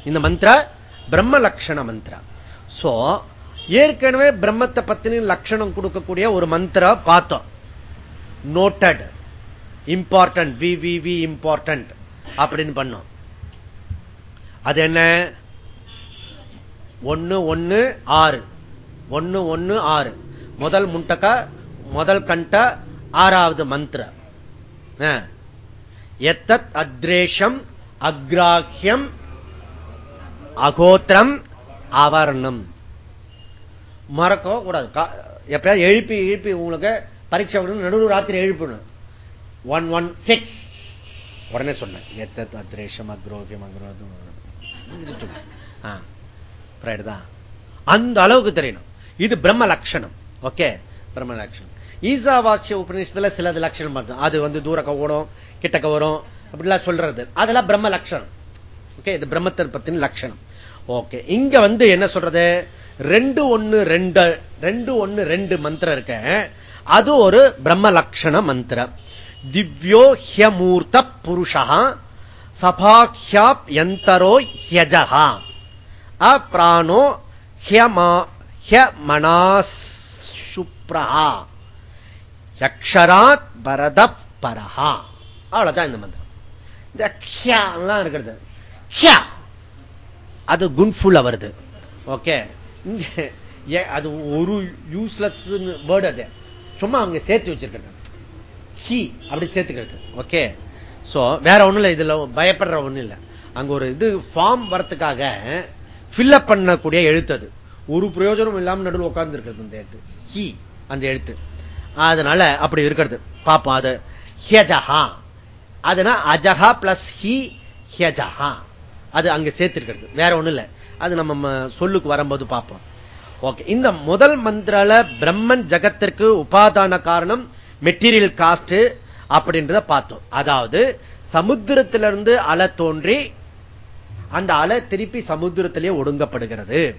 Speaker 1: இந்த மந்திர பிரம்ம லட்சண மந்திரா. சோ ஏற்கனவே பிரம்மத்தை பத்தின லட்சணம் கொடுக்கக்கூடிய ஒரு மந்திர பார்த்தோம். Noted important V V V important அப்படின்னு பண்ணோம். அது என்ன? ஒன்னு ஒன்னு ஆறு. ஒன்னு ஒன்னு ஆறு. முதல் முண்டக்கா முதல் கண்ட ஆறாவது மந்திர. எத்தத் அத்ரேஷம் அக்ராஹ்யம் அகோத்திரம் அவர்ணம் மறக்கவும் கூடாது. எப்பயாவது எழுப்பி எழுப்பி உங்களுக்கு பரீட்சை விடணும் நடுவு ராத்திரி எழுப்பணும் ஒன் ஒன் சிக்ஸ் உடனே சொன்னேன். எத்தத் அத்ரேஷம் அக்ரோகியம் அக்ரோதம் தான். அந்த அளவுக்கு தெரியணும். இது பிரம்ம லட்சணம். ஓகே பிரம்ம லட்சணம். ஈசாவாசிய உபநிஷத்துல சிலது லட்சணம் பார்த்தோம் அது வந்து தூரக்க ஓடும் கிட்டக்க வரும் அப்படிலாம் சொல்றது. அதெல்லாம் பிரம்ம லட்சணம். ஓகே இது பிரம்மத்திற்பத்தின் பத்தின லட்சணம். ஓகே இங்க வந்து என்ன சொல்றது? ரெண்டு ஒன்னு ரெண்டு ரெண்டு ஒன்னு ரெண்டு மந்திரம் இருக்க. அது ஒரு பிரம்ம லட்சண மந்திரம். திவ்யோ ஹியமூர்த்த புருஷா சபாஹ்யாப் யந்தரோ ஹியஜகா அப்ராணோ ஹியமனாசுப்ரஹா யக்ஷராத் பரத பரஹா. அவ்வளவுதான் இந்த மந்திரம். இந்த ஹியாலாம் இருக்கிறது. ஹியா அது குன்ஃபுல்ல வருது. ஓகே? அது ஒரு யூஸ்லெஸ் வேர்டு அது. சும்மா அவங்க சேர்த்து வச்சிருக்கிறது. ஹி அப்படி சேர்த்துக்கிறது. ஓகே? சோ வேற ஒண்ணும் இல்லை இதுல பயப்படுற ஒண்ணும் இல்லை. அங்க ஒரு இது ஃபார்ம் வரத்துக்காக ஃபில்அப் பண்ணக்கூடிய எழுத்து அது. ஒரு பிரயோஜனம் இல்லாம நடுவில் உட்கார்ந்து இருக்கிறது அந்த எழுத்து. ஹி அந்த எழுத்து. அதனால அப்படி இருக்கிறது. பாப்போம் அது ஹியஜஹா. அதுனா அஜஹா பிளஸ் ஹி ஹியஜஹா. அது அங்க சேர்த்திருக்கிறது. வேற ஒண்ணும் இல்லை. அது நம்ம சொல்லுக்கு வரும்போது பார்ப்போம் ஓகே இந்த முதல் மந்திரால பிரம்மன் ஜகத்திற்கு உபாதான காரணம் மெட்டீரியல் காஸ்ட் அப்படின்றத பார்த்தோம். அதாவது சமுத்திரத்திலிருந்து அலை தோன்றி அந்த அலை திருப்பி சமுத்திரத்திலே ஒடுங்கப்படுகிறது.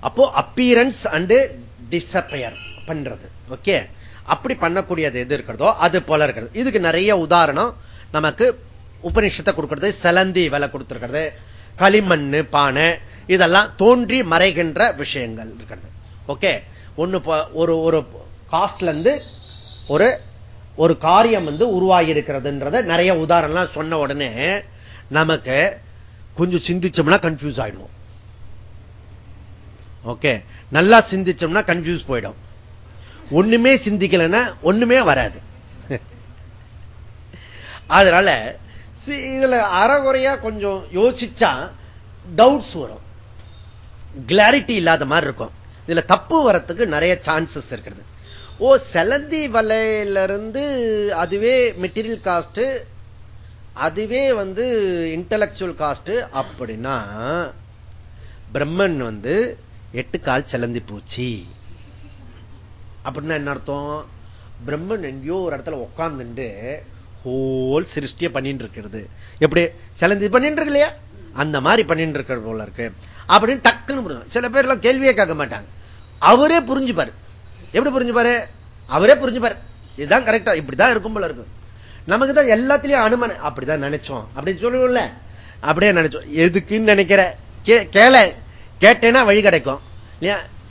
Speaker 1: அப்போ அப்பீரன்ஸ் அண்டு டிசப்பயர் பண்றது. ஓகே அப்படி பண்ணக்கூடியது எது இருக்கிறதோ அது போல இருக்கிறது. இதுக்கு நிறைய உதாரணம் நமக்கு உபநிஷத்தை கொடுக்கிறது செலந்தி விலை கொடுத்திருக்கிறது களிமண்ணு பானை இதெல்லாம் தோன்றி மறைகின்ற விஷயங்கள் இருக்கிறது. ஓகே ஒண்ணு ஒரு ஒரு காஸ்ட்ல இருந்து ஒரு ஒரு காரியம் வந்து உருவாகி இருக்கிறதுன்றத நிறைய உதாரணம் சொன்ன உடனே நமக்கு கொஞ்சம் சிந்திச்சோம்னா கன்ஃபியூஸ் ஆயிடுவோம். ஓகே நல்லா சிந்திச்சோம்னா கன்ஃபியூஸ் போயிடும். ஒண்ணுமே சிந்திக்கலன்னா ஒண்ணுமே வராது. அதனால இதுல அறகுறையா கொஞ்சம் யோசிச்சா டவுட்ஸ் வரும். கிளாரிட்டி இல்லாத மாதிரி இருக்கும். இதுல தப்பு வரத்துக்கு நிறைய சான்சஸ் இருக்கிறது ஓ செலந்தி வலையிலிருந்து அதுவே மெட்டீரியல் காஸ்ட் அதுவே வந்து இன்டலக்சுவல் காஸ்ட் அப்படின்னா பிரம்மன் வந்து எட்டு கால் செலந்தி பூச்சி. அப்படின்னா என்ன அர்த்தம்? பிரம்மன் எங்கேயோ ஒரு இடத்துல உட்காந்துட்டு ஹோல் சிருஷ்டிய பண்ணிட்டு இருக்கிறது. எப்படி? சிலந்தி பண்ணிட்டு இருக்கு இல்லையா? அந்த மாதிரி பண்ணிட்டு இருக்கிற போல இருக்கு. அப்படின்னு டக்குன்னு சில பேர் எல்லாம் கேள்வியே கேட்க மாட்டாங்க. அவரே புரிஞ்சுப்பாரு. எப்படி புரிஞ்சுப்பாரு? அவரே புரிஞ்சுப்பாரு. இதுதான் கரெக்டா இப்படிதான் இருக்கும் போல இருக்கு. நமக்கு தான் எல்லாத்திலயும் அனுமன். அப்படிதான் நினைச்சோம். அப்படின்னு சொல்லுவோம்ல. அப்படியே நினைச்சோம். எதுக்குன்னு நினைக்கிற? கேள. கேட்டேன்னா வழி கிடைக்கும்.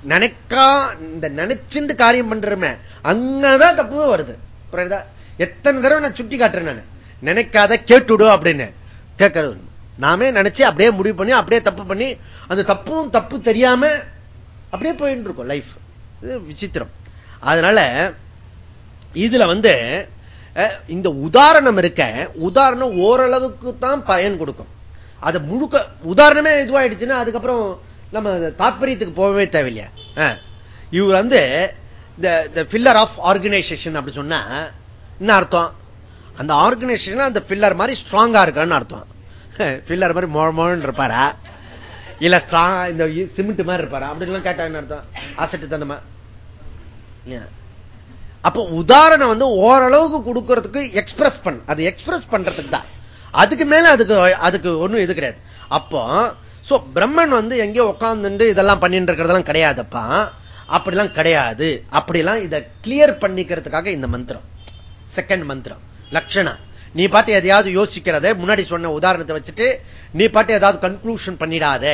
Speaker 1: நினைக்கா இந்த நினைச்சுட்டு காரியம் பண்றமே அங்கதான் தப்பு வருது. எத்தனை தடவை நான் சுட்டி காட்டுறேன் நான்? நினைக்காத கேட்டுடும் அப்படின்னு. கேட்கறது நாமே நினைச்சு அப்படியே முடிவு பண்ணி அப்படியே தப்பு பண்ணி அந்த தப்பும் தப்பு தெரியாம அப்படியே போயிட்டு இருக்கும் லைஃப் இது விசித்திரம். அதனால இதுல வந்து இந்த உதாரணம் இருக்க உதாரணம் ஓரளவுக்கு தான் பயன் கொடுக்கும். அதை முழுக்க உதாரணமே இதுவாயிடுச்சுன்னா அதுக்கப்புறம் நம்ம தாற்பயத்துக்கு போகவே தேவையில்லையா. இவர் வந்து இந்த பில்லர் ஆஃப் ஆர்கனைசேஷன் அப்படி சொன்னா என்ன அர்த்தம்? அந்த ஆர்கனைசேஷன் அந்த பில்லர் மாதிரி ஸ்ட்ராங்கா இருக்கான்னு அர்த்தம். பில்லர் மாதிரி மோழமோன்னு இருப்பாரா? இல்ல ஸ்ட்ராங் இந்த சிமெண்ட் மாதிரி இருப்பாரா? அப்படின்லாம் கேட்டாங்கன்னு அர்த்தம்? அசட்டு தந்தமா அப்போ உதாரணம் வந்து ஓரளவுக்கு கொடுக்கறதுக்கு எக்ஸ்பிரஸ் பண் அது எக்ஸ்பிரஸ் பண்றதுக்கு தான். அதுக்கு மேல அதுக்கு அதுக்கு ஒண்ணும் இது கிடையாது. அப்போ சோ பிரம்மன் வந்து எங்கேயோ உட்கார்ந்துட்டு இதெல்லாம் பண்ணிட்டு இருக்கிறதெல்லாம் கிடையாதுப்பா. அப்படிலாம் கிடையாது. அப்படிலாம் இதை கிளியர் பண்ணிக்கிறதுக்காக இந்த மந்திரம். செகண்ட் மந்திரம். லட்சணா நீ பாட்டு எதையாவது யோசிக்கிறத முன்னாடி சொன்ன உதாரணத்தை வச்சுட்டு நீ பாட்டு ஏதாவது கன்க்ளூஷன் பண்ணிடாத.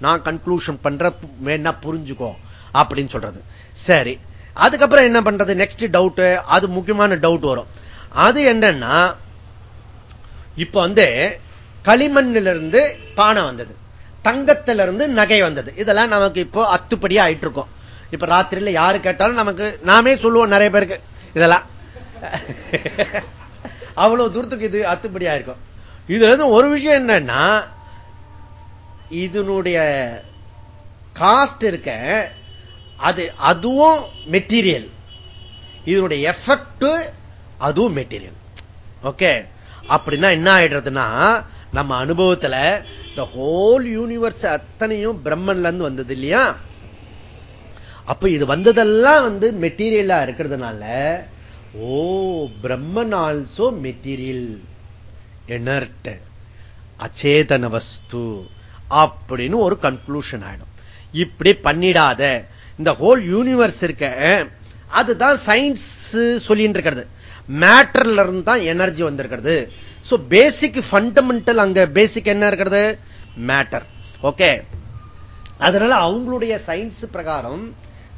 Speaker 1: நான் கன்க்ளூஷன் பண்ற வேணா புரிஞ்சுக்கோ அப்படின்னு சொல்றது. சரி. அதுக்கப்புறம் என்ன பண்றது? நெக்ஸ்ட் டவுட் அது முக்கியமான டவுட் வரும். அது என்னன்னா இப்ப வந்து களிமண்ணிலிருந்து பானை வந்தது. தங்கத்திலிருந்து நகை வந்தது. இதெல்லாம் நமக்கு இப்போ அத்துப்படியா ஆயிட்டு இருக்கோம் இப்ப ராத்திரியில யாரு கேட்டாலும் நமக்கு நாமே சொல்லுவோம் நிறைய பேருக்கு. இதெல்லாம். அவ்வளவு தூரத்துக்கு இது அத்துப்படியா இருக்கும் இதுல இருந்து ஒரு விஷயம் என்னன்னா இதனுடைய காஸ்ட் இருக்க அது அதுவும் மெட்டீரியல் இதனுடைய எஃபெக்ட் அதுவும் மெட்டீரியல் ஓகே அப்படின்னா என்ன ஆயிடுறதுன்னா நம்ம அனுபவத்துல இந்த ஹோல் யூனிவர்ஸ் அத்தனையும் பிரம்மன்ல இருந்து வந்தது இல்லையா? அப்ப இது வந்ததெல்லாம் வந்து மெட்டீரியலா இருக்கிறதுனால ஓ பிரம்மன் ஆல்சோ மெட்டீரியல் எனர்ட் அச்சேதன வஸ்து. அப்படின்னு ஒரு கன்க்ளூஷன் ஆயிடும். இப்படி பண்ணிடாத. இந்த ஹோல் யூனிவர்ஸ் இருக்க அதுதான் சயின்ஸ் சொல்லிட்டு இருக்கிறது. மேட்டர்ல இருந்து தான் எனர்ஜி வந்திருக்கிறது. சோ பேசிக் ஃபண்டமெண்டல் அங்க பேசிக் என்ன இருக்கிறது? மேட்டர் ஓகே அதனால அவங்களுடைய சயின்ஸ் பிரகாரம்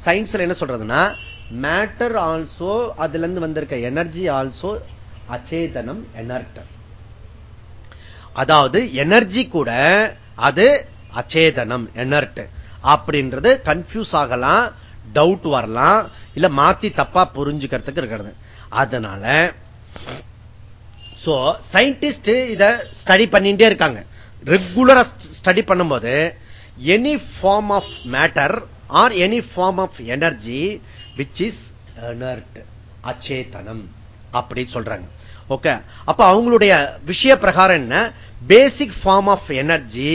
Speaker 1: சயின்ஸ்ல என்ன சொல்றதுன்னா மேட்டர் ஆல்சோ அதுல இருந்து வந்திருக்க எனர்ஜி ஆல்சோ அச்சேதனம் எனர்ட் அதாவது எனர்ஜி கூட அது அச்சேதனம் எனர்ட் அப்படின்றது கன்ஃபியூஸ் ஆகலாம் டவுட் வரலாம் இல்ல மாத்தி தப்பா புரிஞ்சுக்கிறதுக்கு இருக்கிறது. அதனால சோ சயின்டிஸ்ட் இத ஸ்டடி பண்ணிட்டே இருக்காங்க. ரெகுலரா ஸ்டடி பண்ணும்போது any form of matter or any form of energy which is inert அச்சேதனம் அப்படி சொல்றாங்க. ஓகே அப்ப அவங்களுடைய விஷய பிரகாரம் என்ன? Basic form of energy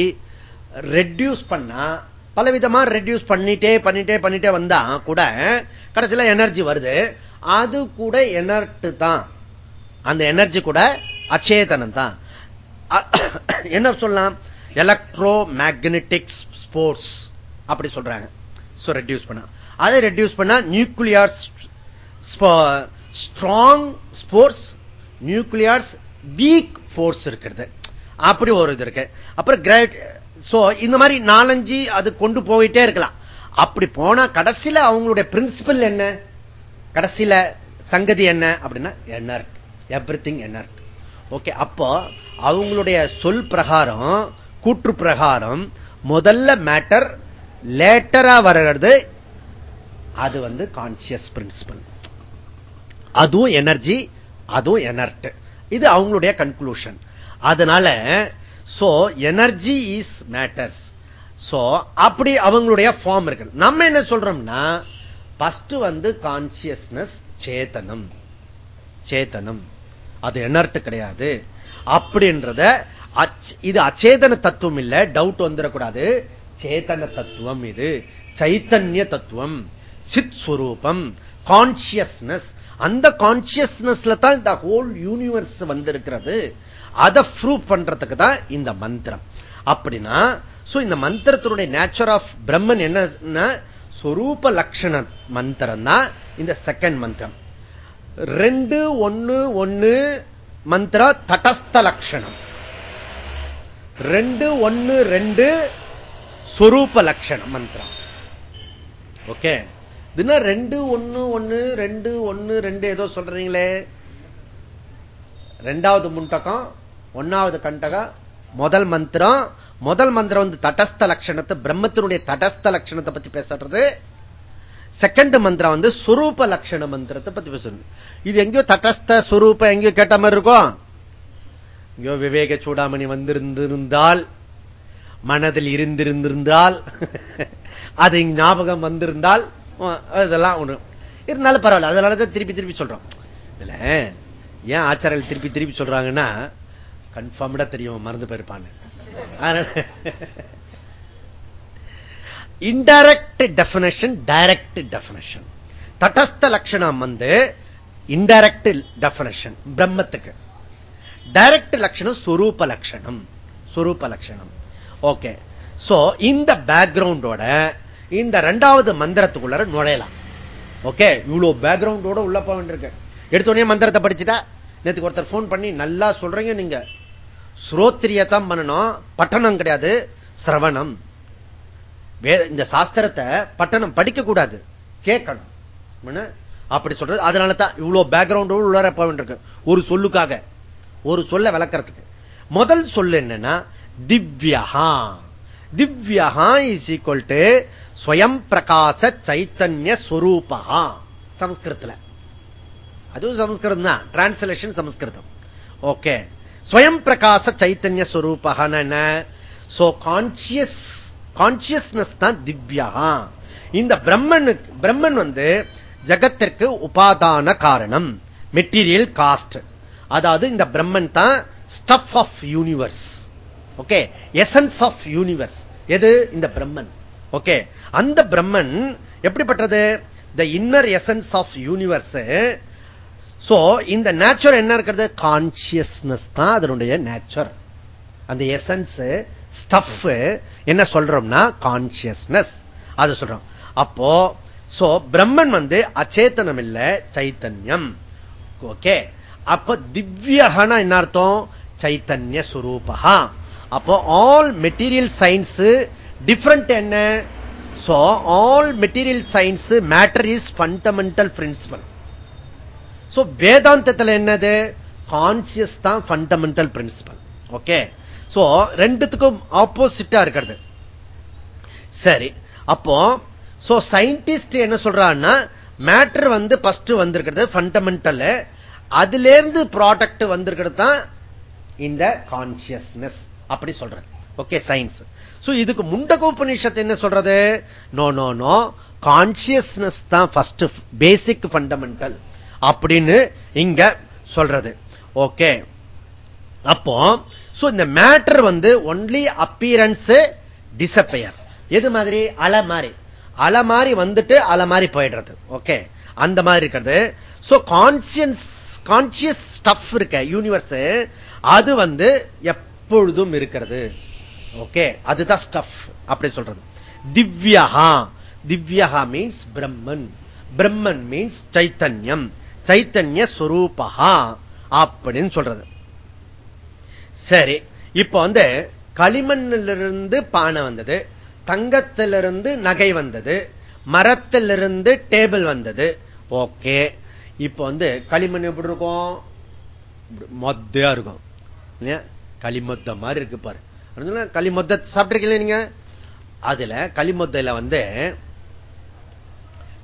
Speaker 1: reduce பண்ணா பல விதமா ரெடியூஸ் பண்ணிட்டே பண்ணிட்டே பண்ணிட்டே வந்தா கூட கடைசியில எனர்ஜி வருது. அது கூட எனர்ட் தான். அந்த எனர்ஜி கூட அச்சேதனம் தான் என்ன சொல்லலாம்? எலக்ட்ரோ மேக்னெட்டிக் ஸ்போர்ட்ஸ் அப்படி சொல்றாங்க. ரெடியூஸ் பண்ண. அதை ரெடியூஸ் பண்ண nuclear strong forces nuclears weak force இருக்கிறது. அப்படி ஒரு இது இருக்கு. அப்புறம் கிரேட் சோ இந்த மாதிரி நாலஞ்சு அது கொண்டு போயிட்டே இருக்கலாம். அப்படி போனா கடைசியில அவங்களுடைய பிரின்சிபல் என்ன? கடைசியில சங்கதி என்ன? அப்படின்னா inert everything inert okay அப்போ அவங்களுடைய சொல் பிரகாரம் கூற்று பிரகாரம் முதல்ல மேட்டர் லேட்டரா வருகிறது. அது வந்து கான்சியஸ் பிரின்சிபல் அதுவும் எனர்ஜி அதுவும் எனர்ட் இது அவங்களுடைய கன்க்ளூஷன் அதனால so energy is matters so அப்படி அவங்களுடைய ஃபார்ம் இருக்கு. நம்ம என்ன சொல்றோம்னா பஸ்ட் வந்து கான்சியஸ்னஸ் சேத்தனம். சேத்தனம். அது எனர்ட் கிடையாது. அப்படின்றத இது அச்சேதன தத்துவம் இல்ல டவுட் வந்துடக்கூடாது சேதன தத்துவம் இது. சைத்தன்ய தத்துவம். சித் சுரூபம் கான்சியஸ்னஸ் அந்த கான்சியஸ்னஸ்ல தான் இந்த ஹோல் யூனிவர்ஸ் வந்திருக்கிறது. அதை ப்ரூவ் பண்றதுக்கு தான் இந்த மந்திரம். அப்படின்னா இந்த மந்திரத்தினுடைய நேச்சர் ஆஃப் பிரம்மன் என்ன சொரூப லட்சண மந்திரம் தான் இந்த செகண்ட் மந்திரம். ரெண்டு ஒன்னு ஒன்னு மந்திர தடஸ்த லட்சணம் ரெண்டு ஒன்னு ரெண்டு சொரூப லட்சணம் மந்திரம். ஓகே? இதுனா ரெண்டு ஒன்னு ஒன்னு ரெண்டு ஒன்னு ரெண்டு ஏதோ சொல்றீங்களே. ரெண்டாவது முண்டகம் ஒன்னாவது கண்டகம் முதல் மந்திரம். முதல் மந்திரம் வந்து தடஸ்த லட்சணத்தை பிரம்மத்தினுடைய தடஸ்த லட்சணத்தை பத்தி பேசுறது. செகண்ட் மந்திரம் வந்து சுரூப லட்சண மந்திரத்தை பத்தி பேசுறது. இது எங்கேயோ தட்டஸ்த சுரூப எங்கேயோ கேட்ட மாதிரி இருக்கும். எங்கேயோ விவேக சூடாமணி வந்திருந்திருந்தால் மனதில் இருந்திருந்திருந்தால் அது ஞாபகம் வந்திருந்தால் இதெல்லாம் ஒண்ணு. இருந்தாலும் பரவாயில்ல அதனாலதான் திருப்பி திருப்பி சொல்றோம். இதுல ஏன் ஆச்சாரியர்கள் திருப்பி திருப்பி சொல்றாங்கன்னா கன்ஃபார்ம்டா தெரியும் மறந்து போயிருப்பான்னு. இன்டைரக்ட் டெபினேஷன் டைரக்ட் டெபினேஷன் தட்டஸ்த லட்சணம் வந்து இன்டைரக்ட் டெபினேஷன் பிரம்மத்துக்கு. டைரக்ட் லட்சணம் சுரூப லட்சணம். சுரூப லட்சணம். ஓகே சோ இந்த பேக்ரவுண்டோட இந்த ரெண்டாவது மந்திரத்துக்குள்ள நுழையலாம். ஓகே இவ்வளவு பேக்ரவுண்டோட உள்ள போக வேண்டியிருக்கு. எடுத்தோடனே மந்திரத்தை படிச்சுட்டா நேற்றுக்கு ஒருத்தர் போன் பண்ணி நல்லா சொல்றீங்க நீங்க. ஸ்ரோத்திரியத்தான் பண்ணணும். பட்டணம் கிடையாது. சிரவணம். இந்த சாஸ்திரத்தை பட்டணம் படிக்க கூடாது கேட்கணும் அப்படி சொல்றது. அதனால தான் இவ்வளவு பேக்ரவுண்ட் உள்ளார போக ஒரு சொல்லுக்காக. ஒரு சொல்ல விளக்கிறதுக்கு. முதல் சொல்லு என்னன்னா திவ்யஹா. திவ்யஹா இஸ் ஈக்வல் டு ஸ்வயம் பிரகாச சைத்தன்ய ஸ்வரூபா சமஸ்கிருத்துல. அதுவும் சமஸ்கிருதம் தான். டிரான்ஸ்லேஷன் சமஸ்கிருதம். ஓகே ஸ்வயம் பிரகாச சைத்தன்ய ஸ்வரூபகான என்ன? சோ கான்சியஸ் கான்சியஸ்னஸ் தான் திவ்யா. இந்த பிரம்மன் பிரம்மன் வந்து ஜகத்திற்கு உபாதான காரணம் மெட்டீரியல் காஸ்ட் அதாவது இந்த பிரம்மன் தான் stuff of universe okay essence of universe எது? இந்த பிரம்மன். ஓகே அந்த பிரம்மன் எப்படிப்பட்டது? The inner essence of universe so இந்த நேச்சர் என்ன இருக்கிறது? கான்சியஸ்னஸ் தான் அதனுடைய நேச்சர் அந்த எசன்ஸ் ஸ்டஃப் என்ன சொல்றோம்னா கான்சியஸ்னஸ் அது சொல்றோம். அப்போ சோ பிரம்மன் வந்து அச்சேத்தனம் இல்ல சைத்தன்யம். ஓகே அப்ப திவ்யகனா என்ன அர்த்தம்? சைத்தன்ய சுரூபா அப்போ ஆல் மெட்டீரியல் சயின்ஸ் டிஃப்ரெண்ட் என்ன? So all material science matter is fundamental principle so வேதாந்தத்தில் என்னது? கான்சியஸ் தான் ஃபண்டமெண்டல் பிரின்சிபல் ஓகே சோ ரெண்டுத்துக்கும் ஆப்போசிட்டா இருக்கிறது. சரி அப்போ சோ சயின்டிஸ்ட் என்ன சொல்றான்னா மேட்டர் வந்து பஸ்ட் வந்திருக்கிறது ஃபண்டமெண்டல் அதுல இருந்து ப்ராடக்ட் வந்திருக்கிறது தான் இந்த கான்சியஸ்னஸ் அப்படி சொல்றேன். ஓகே சயின்ஸ் சோ இதுக்கு முண்டகோபனிஷத்து என்ன சொல்றது? நோ நோ நோ கான்சியஸ்னஸ் தான் ஃபர்ஸ்ட் பேசிக் ஃபண்டமெண்டல் அப்படின்னு இங்க சொல்றது. ஓகே அப்போ இந்த மேட்டர் வந்து ஒன்லி அப்பியரன்ஸ் டிசப்பையர் எது மாதிரி? அலை மாதிரி. அலை மாதிரி வந்துட்டு அலை மாதிரி போயிடுறது. ஓகே அந்த மாதிரி இருக்கிறது. சோ கான்சியன்ஸ் கான்சியஸ் ஸ்டப் இருக்க யூனிவர்ஸ் அது வந்து எப்பொழுதும் இருக்கிறது. ஓகே அதுதான் ஸ்டப் அப்படி சொல்றது. திவ்யஹா. திவ்யஹா மீன்ஸ் பிரம்மன். பிரம்மன் மீன்ஸ் சைத்தன்யம். சைத்தன்ய சுரூபகா அப்படின்னு சொல்றது. சரி இப்ப வந்து களிமண்ணிலிருந்து பானை வந்தது தங்கத்திலிருந்து நகை வந்தது மரத்திலிருந்து டேபிள் வந்தது. ஓகே இப்ப வந்து களிமண் எப்படி இருக்கும்? மொத்தையா இருக்கும். களிமொத்த மாதிரி இருக்கு பாரு. களிமொத்த சாப்பிட்டிருக்கீங்க நீங்க? அதுல களிமொத்தையில வந்து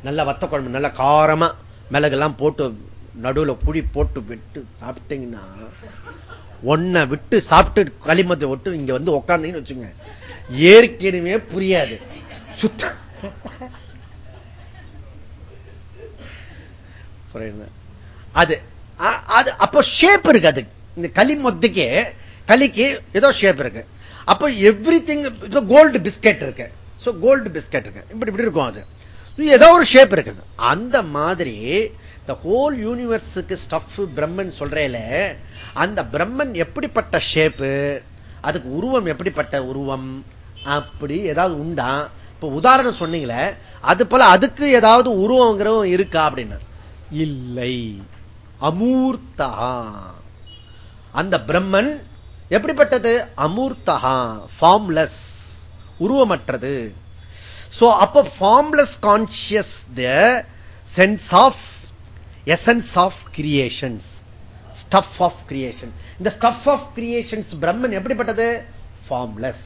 Speaker 1: நல்ல வத்த குழம்பு நல்ல காரமா மிளகெல்லாம் போட்டு நடுவுல புளி போட்டு விட்டு சாப்பிட்டீங்கன்னா ஒன்ன விட்டு சாப்பிட்டு களிமத்தை விட்டு இங்க வந்து உட்காந்தீங்கன்னு வச்சுங்க ஏற்கனவே புரியாது. சுத்த. அது அது அப்போ ஷேப் இருக்கு அது. இந்த களிமொத்துக்கு களிக்கு ஏதோ ஷேப் இருக்கு. அப்போ எவ்ரி திங் கோல்டு பிஸ்கெட் இருக்கு. கோல்டு பிஸ்கெட் இருக்கு. இப்படி இப்படி இருக்கும் அது. ஏதோ ஒரு ஷேப் இருக்குது. அந்த மாதிரி இந்த ஹோல் யூனிவர்ஸுக்கு ஸ்டஃப் பிரம்மன் சொல்றேல அந்த பிரம்மன் எப்படிப்பட்ட ஷேப்பு அதுக்கு உருவம் எப்படிப்பட்ட உருவம் அப்படி ஏதாவது உண்டா? இப்ப உதாரணம் சொன்னீங்களே அது போல அதுக்கு ஏதாவது உருவங்கிறவும் இருக்கா அப்படின்னு? இல்லை. அமூர்த்தகா அந்த பிரம்மன் எப்படிப்பட்டது? அமூர்த்தகா ஃபார்ம்லெஸ் உருவமற்றது. சோ அப்ப formless conscious the sense of essence of creations stuff of creation இந்த ஸ்டப் ஆஃப் கிரியேஷன்ஸ் பிரம்மன் எப்படிப்பட்டது? ஃபார்ம்லெஸ்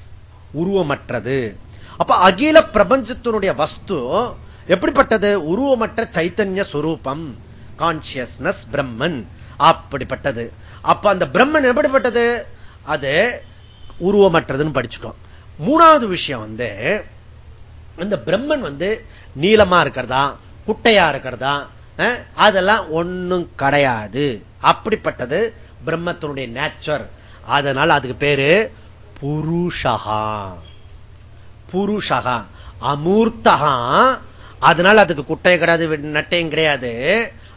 Speaker 1: உருவமற்றது. அப்ப அகில பிரபஞ்சத்தினுடைய வஸ்து எப்படிப்பட்டது? உருவமற்ற சைத்தன்ய சுரூபம். கான்சியஸ்னஸ் பிரம்மன் அப்படிப்பட்டது. அப்ப அந்த பிரம்மன் எப்படிப்பட்டது? அது உருவமற்றதுன்னு படிச்சுட்டோம். மூணாவது விஷயம் வந்து இந்த பிரம்மன் வந்து நீளமா இருக்கிறதா? குட்டையா இருக்கிறதா? அதெல்லாம் ஒன்னும் கிடையாது. அப்படிப்பட்டது பிரம்மத்தினுடைய நேச்சர் அதனால அதுக்கு பேரு புருஷகா புருஷகா அமூர்த்தகா அதனால அதுக்கு குட்டையும் கிடையாது நட்டையும் கிடையாது.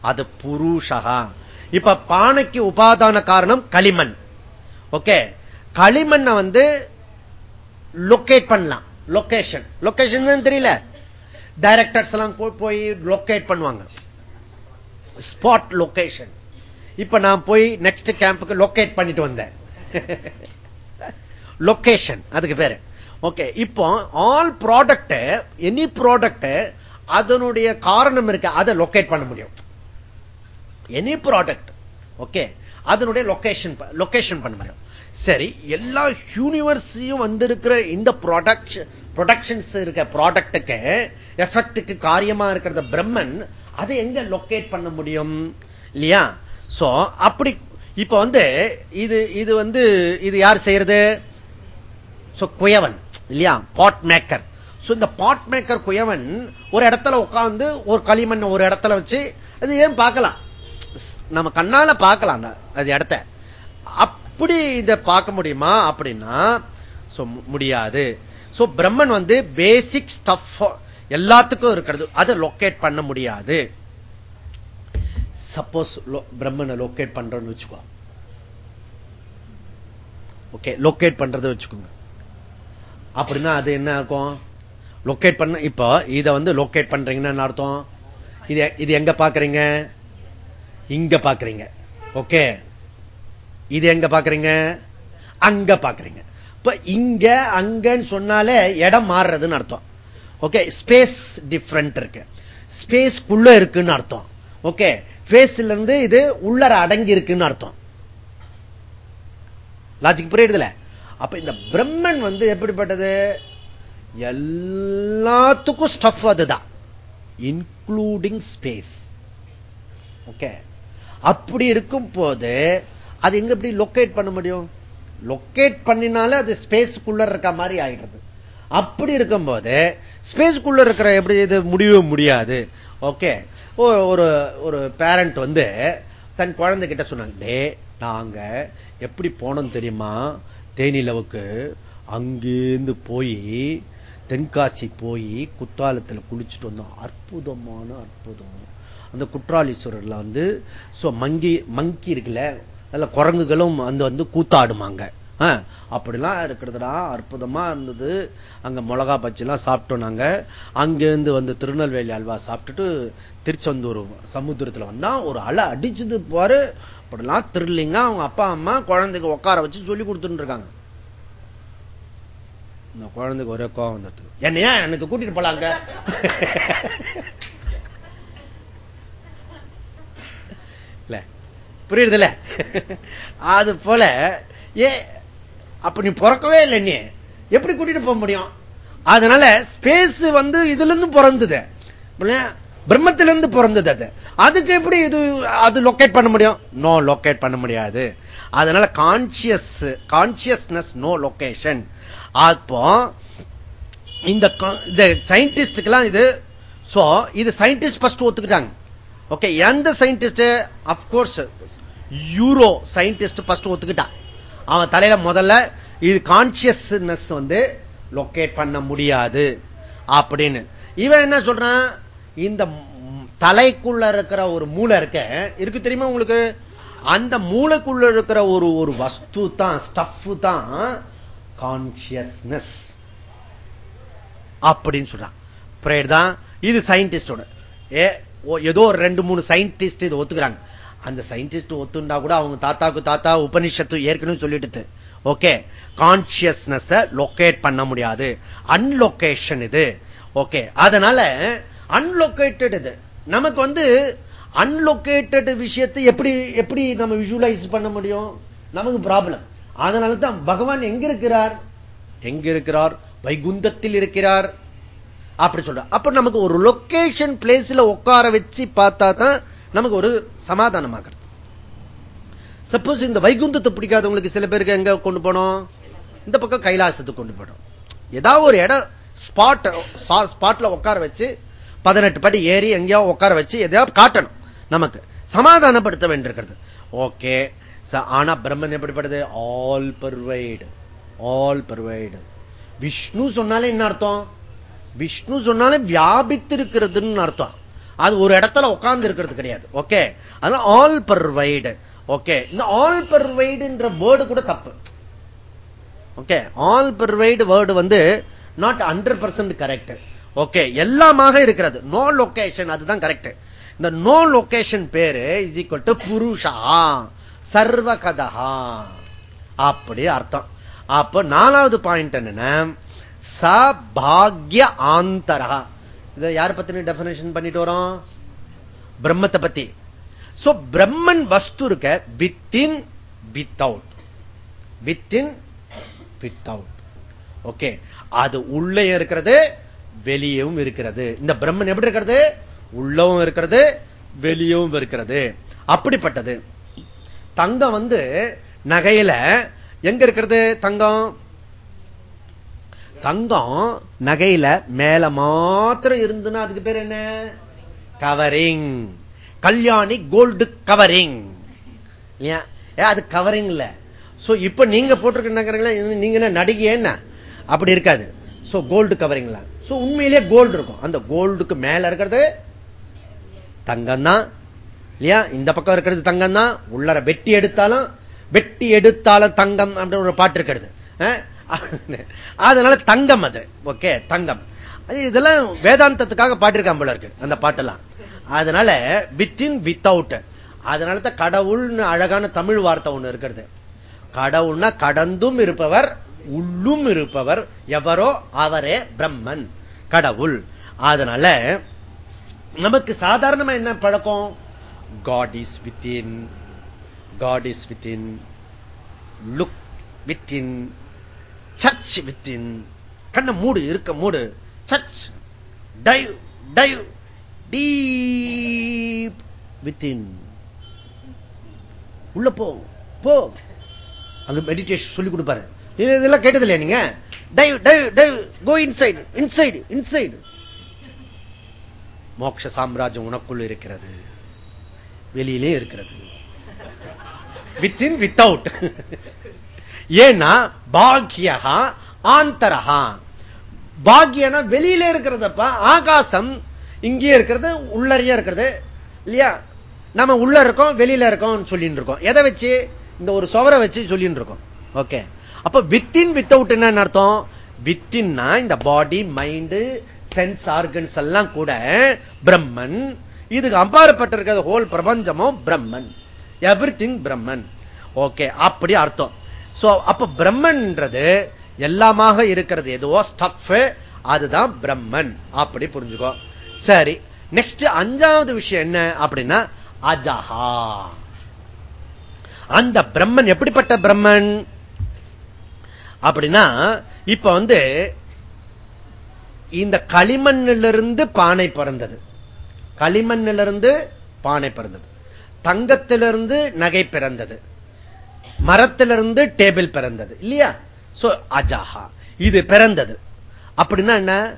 Speaker 1: அது புருஷகா இப்ப பானைக்கு உபாதான காரணம் களிமண். ஓகே? களிமண்ணை வந்து லொக்கேட் பண்ணலாம். லொக்கேஷன் லொக்கேஷன் தெரியல? டைரக்டர்ஸ் எல்லாம் போய் லொக்கேட் பண்ணுவாங்க. ஸ்பாட் லொகேஷன் இப்ப நான் போய் நெக்ஸ்ட் கேம்புக்கு லொகேட் பண்ணிட்டு வந்தேன். லொகேஷன் அதுக்கு பேரு. ஓகே இப்போ ஆல் ப்ராடக்ட் எனி ப்ராடக்ட் அதனுடைய காரணம் இருக்கு அதை லொக்கேட் பண்ண முடியும். எனி ப்ராடக்ட் ஓகே அதனுடைய லொகேஷன் லொகேஷன் பண்ண முடியும். சரி எல்லா யூனிவர்ஸையும் வந்திருக்கிற இந்த ப்ராடக்ட் ப்ரொடக்ஷன்ஸ் இருக்க ப்ராடக்டுக்கு எஃபெக்டுக்கு காரியமா இருக்கிறத பிரம்மன் அதை எங்க லொக்கேட் பண்ண முடியும்? இல்லையா? சோ அப்படி இப்ப வந்து இது இது வந்து இது யார் செய்யறது? குயவன் இல்லையா? பாட் மேக்கர் இந்த பாட் மேக்கர் குயவன் ஒரு இடத்துல உட்காந்து ஒரு களிமண் ஒரு இடத்துல வச்சு அது ஏன் பார்க்கலாம்? நம்ம கண்ணால பார்க்கலாம் அது இடத்த. அப்படி இதை பார்க்க முடியுமா அப்படின்னா முடியாது. பிரம்மன் வந்து பேசிக் ஸ்டப் எல்லாத்துக்கும் இருக்கிறது. அதை லொக்கேட் பண்ண முடியாது. சப்போஸ் பிரம்மனை லொக்கேட் பண்றோம்னு வச்சுக்கோ. ஓகே லொக்கேட் பண்றது வச்சுக்கோங்க. அப்படின்னா அது என்ன இருக்கும் லொக்கேட் பண்ண இப்ப இதை வந்து லொக்கேட் பண்றீங்கன்னா அர்த்தம்? இது இது எங்க பாக்குறீங்க இங்க பாக்குறீங்க ஓகே இது எங்க பாக்குறீங்க அங்க பாக்குறீங்க இப்ப இங்க அங்கன்னு சொன்னாலே இடம் மாறுறதுன்னு அர்த்தம். ஓகே ஸ்பேஸ் டிஃப்ரெண்ட் இருக்கு. ஸ்பேஸ்க்குள்ள இருக்குன்னு அர்த்தம். ஓகே ஸ்பேஸ்ல இருந்து இது உள்ளர அடங்கி இருக்குன்னு அர்த்தம். லாஜிக் புரியுதுல? அப்ப இந்த பிரம்மன் வந்து எப்படிப்பட்டது? எல்லாத்துக்கும் ஸ்டஃப் அதுதான். இன்க்ளூடிங் ஸ்பேஸ் ஓகே அப்படி இருக்கும் போது அது எங்க எப்படி லொக்கேட் பண்ண முடியும்? லொக்கேட் பண்ணினாலே அது ஸ்பேஸ்க்குள்ள இருக்க மாதிரி ஆயிடுறது அப்படி இருக்கும்போது ஸ்பேஸ்க்குள்ள இருக்கிற எப்படி இது முடியவே முடியாது. ஓகே ஒரு ஒரு பேரண்ட் வந்து தன் குழந்தை கிட்ட சொன்னாங்க நாங்க எப்படி போனோம் தெரியுமா? தேனிலவுக்கு அங்கிருந்து போய் தென்காசி போய் குத்தாலத்தில் குளிச்சுட்டு வந்தோம். அற்புதமான அற்புதம். அந்த குற்றாலீஸ்வரர்ல வந்து மங்கி மங்கி இருக்குல்ல நல்ல குரங்குகளும் அந்த வந்து கூத்தாடுமாங்க. அப்படிலாம் இருக்கிறதுடா அற்புதமா இருந்தது. அங்க மிளகா பச்சை எல்லாம் சாப்பிட்டோம் நாங்க. அங்கிருந்து வந்து திருநெல்வேலி அல்வா சாப்பிட்டுட்டு திருச்செந்தூர் சமுத்திரத்துல வந்தா ஒரு அலை அடிச்சது பாரு. அப்படிலாம் திருலிங்க அவங்க அப்பா அம்மா குழந்தைக்கு உட்கார வச்சு சொல்லி கொடுத்துட்டு இருக்காங்க. இந்த குழந்தைக்கு ஒரே கோவம் வந்துட்டு என்னையா எனக்கு கூட்டிட்டு போலாங்க இல்ல புரியுதுல அது போல ஏ அப்ப நீ பிறக்கவே இல்லை நீ. எப்படி கூட்டிட்டு போக முடியும்? அதனால ஸ்பேஸ் வந்து இதுல இருந்து பிறந்தது பிரம்மத்திலிருந்து பிறந்தது அது. அதுக்கு எப்படி இது அது லொக்கேட் பண்ண முடியும்? நோ லொக்கேட் பண்ண முடியாது. அதனால கான்சியஸ் கான்சியஸ்னஸ் நோ லொக்கேஷன் அப்போ இந்த சயின்டிஸ்டுக்கெல்லாம் இது சோ இது சயின்டிஸ்ட் ஃபர்ஸ்ட் ஒத்துக்கிட்டாங்க. ஓகே எந்த scientist of course euro scientist first ஒத்துக்கிட்டான் அவன் தலையில முதல்ல இது கான்சியஸ்னஸ் வந்து லொக்கேட் பண்ண முடியாது. அப்படின்னு. இவன் என்ன சொல்றான்? இந்த தலைக்குள்ள இருக்கிற ஒரு மூளை இருக்க இருக்கு தெரியுமா உங்களுக்கு? அந்த மூளைக்குள்ள இருக்கிற ஒரு ஒரு வஸ்து தான் ஸ்டஃப் தான் கான்சியஸ்னஸ் அப்படின்னு சொல்றான். தான். இது சயின்டிஸ்டோட ஏதோ ஒரு ரெண்டு மூணு சயின்டிஸ்ட் இது ஒத்துக்கிறாங்க. அந்த சயின்டிஸ்ட் ஒத்துண்டா கூட அவங்க தாத்தாக்கு தாத்தா உபனிஷத்து ஏற்கனவே சொல்லிட்டு ஓகே கான்சியஸ்னஸ் லொக்கேட் பண்ண முடியாது. அன்லொகேஷன் இது. ஓகே அதனால அன்லொகேட்டட் இது. நமக்கு வந்து அன்லொகேட்டட் விஷயத்தை எப்படி எப்படி நம்ம விஷுவலைஸ் பண்ண முடியும்? நமக்கு ப்ராப்ளம் அதனால தான் பகவான் எங்க இருக்கிறார்? எங்க இருக்கிறார்? வைகுந்தத்தில் இருக்கிறார். அப்படி சொல்ற அப்ப நமக்கு ஒரு லொக்கேஷன் பிளேஸ்ல உட்கார வச்சு பார்த்தா தான் நமக்கு ஒரு சமாதானமாகிறது. சப்போஸ் இந்த வைகுந்தத்தை பிடிக்காதவங்களுக்கு சில பேருக்கு எங்க கொண்டு போனோம்? இந்த பக்கம் கைலாசத்துக்கு கொண்டு போனோம். ஏதாவது ஒரு இடம் ஸ்பாட் ஸ்பாட்ல உட்கார வச்சு பதினெட்டு படி ஏறி எங்கேயோ உட்கார வச்சு எதையாவது காட்டணும் நமக்கு. சமாதானப்படுத்த வேண்டியிருக்கிறது. ஓகே ஆனா பிரம்மன் எப்படிப்படுது? All pervade all pervade Vishnu சொன்னாலே என்ன அர்த்தம்? விஷ்ணு சொன்னாலே வியாபித்து இருக்கிறதுன்னு அர்த்தம். அது ஒரு இடத்துல உட்கார்ந்து இருக்கிறது கிடையாது. ஓகே அதனால ஆல் பர்வைடு ஓகே இந்த ஆல் பர்வைடுன்ற வேர்டு கூட தப்பு. ஓகே ஆல் பர்வைடு வேர்டு வந்து not hundred percent correct okay எல்லாமாக இருக்கிறது. நோ லொகேஷன் அதுதான் கரெக்ட் இந்த நோ லொகேஷன் பேரு இஸ் ஈக்வல் டு புருஷா. சர்வகதா அப்படி அர்த்தம். அப்ப நாலாவது பாயிண்ட் என்னன்னா சபாகிய ஆந்தரா இதை யார் பத்தி டெபினேஷன் பண்ணிட்டு வரோம்? பிரம்மத்தை பத்தி. சோ பிரம்மன் வஸ்து இருக்க within without within without okay அது உள்ளே இருக்கிறது வெளியவும் இருக்கிறது. இந்த பிரம்மன் எப்படி இருக்கிறது? உள்ளவும் இருக்கிறது வெளியவும் இருக்கிறது. அப்படிப்பட்டது. தங்கம் வந்து நகையில எங்க இருக்கிறது? தங்கம். தங்கம் நகையில மேல மாத்திரம் இருந்துன்னா அதுக்கு பேர் என்ன? கவரிங் கல்யாணி கோல்டு கவரிங் அது கவரிங் இல்ல. சோ இப்ப நீங்க போட்டிருக்க நீங்க என்ன நடிகை என்ன? அப்படி இருக்காது. சோ கோல்டு கவரிங்லாம் சோ உண்மையிலேயே கோல்டு இருக்கும். அந்த கோல்டுக்கு மேல இருக்கிறது தங்கம் தான் இல்லையா? இந்த பக்கம் இருக்கிறது தங்கம் தான் உள்ளர வெட்டி எடுத்தாலும் வெட்டி எடுத்தாலும் தங்கம் அப்படின்னு ஒரு பாட்டு இருக்கிறது. அதனால தங்கம் அது. ஓகே தங்கம். இதெல்லாம் வேதாந்தத்துக்காக பாட்டிருக்கான் போல இருக்கு அந்த பாட்டெல்லாம். அதனால வித்தின் வித்தவுட் அதனால தான் கடவுள்னு அழகான தமிழ் வார்த்தை ஒண்ணு இருக்கிறது. கடவுள்னா கடந்தும் இருப்பவர் உள்ளும் இருப்பவர் எவரோ அவரே பிரம்மன் கடவுள். அதனால நமக்கு சாதாரணமா என்ன பழக்கம்? God is within God is within look within search within கண்ண மூடு இருக்க மூடு. Search. Dive dive. Deep within. உள்ள போ போ. அங்க மெடிடேஷன் சொல்லி கொடுப்பாரு. இதெல்லாம் கேட்டது இல்லையா நீங்க? Dive dive dive. Go inside inside inside மோட்ச சாம்ராஜ்யம் உனக்குள் இருக்கிறது. வெளியிலே இருக்கிறது. வித்தின் வித்தவுட் ஏன்னா பாக்யகா ஆந்தரகா பாக்யனா வெளியில இருக்கிறதப்ப ஆகாசம் இங்கே இருக்கிறது உள்ளறையா இருக்கிறது இல்லையா? நம்ம உள்ள இருக்கோம் வெளியில இருக்கோம் சொல்லிட்டு இருக்கோம். எதை வச்சு? இந்த ஒரு சுவரை வச்சு சொல்லிட்டு இருக்கோம். ஓகே. அப்ப வித்தின் வித்தவுட் என்ன அர்த்தம்? வித்தின்னா இந்த பாடி மைண்டு சென்ஸ் ஆர்கன்ஸ் எல்லாம் கூட பிரம்மன். இதுக்கு அப்பாற்பட்டிருக்கிறது ஹோல் பிரபஞ்சமும் பிரம்மன். எவ்ரி திங் பிரம்மன். ஓகே. அப்படி அர்த்தம். அப்ப பிரம்மன்ன்றது எல்லாமாக இருக்கிறது. எதுவோ ஸ்டப் அதுதான் பிரம்மன். அப்படி புரிஞ்சுக்கோ. சரி நெக்ஸ்ட் அஞ்சாவது விஷயம் என்ன அப்படின்னா அஜஹா. அந்த பிரம்மன் எப்படிப்பட்ட பிரம்மன்? அப்படின்னா இப்ப வந்து இந்த களிமண்ணிலிருந்து பானை பிறந்தது. களிமண்ணிலிருந்து பானை பிறந்தது. தங்கத்திலிருந்து நகை பிறந்தது. மரத்திலிருந்து டேபிள் பிறந்தது இல்லையா? சோ அஜாஹா. இது பிறந்தது. அப்படின்னா என்ன?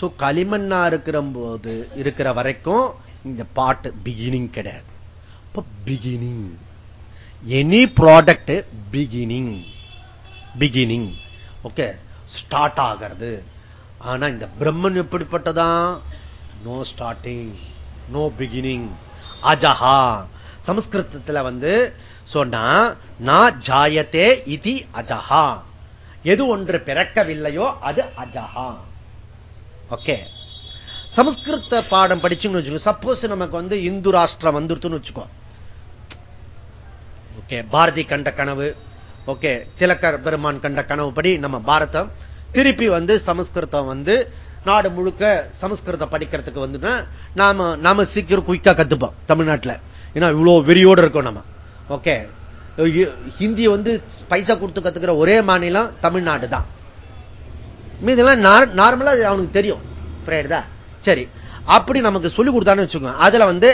Speaker 1: சோ களிமண்ணா இருக்கிற போது இருக்கிற வரைக்கும் இந்த பாட்டு பிகினிங் கிடையாது. Beginning any product beginning beginning okay start ஆகிறது. ஆனா இந்த பிரம்மன் எப்படிப்பட்டதான்? நோ ஸ்டார்டிங் நோ பிகினிங் அஜஹா. சமஸ்கிருதத்துல வந்து சொன்னா நான் ஜாயத்தே இதி அஜஹா. எது ஒன்று பிறக்கவில்லையோ அது அஜஹா. ஓகே. சமஸ்கிருத பாடம் படிச்சுன்னு வச்சுக்கோ சப்போஸ் நமக்கு வந்து இந்து ராஷ்டிரம் வந்துருத்துன்னு வச்சுக்கோ. ஓகே பாரதி கண்ட கனவு ஓகே திலக்கர் பெருமான் கண்ட கனவு படி நம்ம பாரதம் திருப்பி வந்து சமஸ்கிருதம் வந்து நாடு முழுக்க சமஸ்கிருதம் படிக்கிறதுக்கு வந்து நாம நாம சீக்கிரம் குயிக்கா கத்துப்போம் தமிழ்நாட்டில். ஏன்னா இவ்வளவு வெறியோடு இருக்கும் நம்ம. ஓகே ஹிந்தி வந்து பைசா கொடுத்து கத்துக்கிற ஒரே மாநிலம் தமிழ்நாடு தான் மீதெல்லாம் நார்மலா அவனுக்கு தெரியும். சரி. அப்படி நமக்கு சொல்லி கொடுத்தான்னு வச்சுக்கோங்க. அதுல வந்து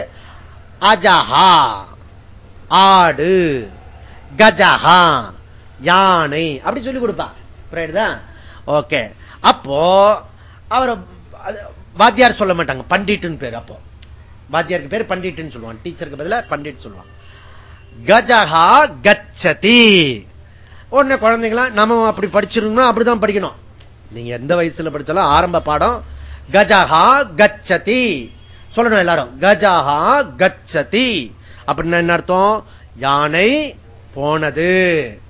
Speaker 1: அஜஹா ஆடு கஜஹா யானை அப்படி சொல்லி கொடுப்பா. ஓகே அப்போ அவர் வாத்தியார் சொல்ல மாட்டாங்க. பண்டிட்டுன்னு பேர் அப்போ. வாத்தியாருக்கு பேர் பண்டிட்டுன்னு சொல்லுவான் டீச்சருக்கு பதில பண்டிட் சொல்லுவான் கஜஹா கச்சதி. உடனே குழந்தைங்களா நம்ம அப்படி படிச்சிருந்தோம் அப்படிதான் படிக்கணும். நீங்க எந்த வயசுல படிச்சாலும் ஆரம்ப பாடம் கஜஹா கச்சதி. சொல்லணும் எல்லாரும். கஜஹா கச்சதி. அப்படின்னா என்ன அர்த்தம்? யானை போனது.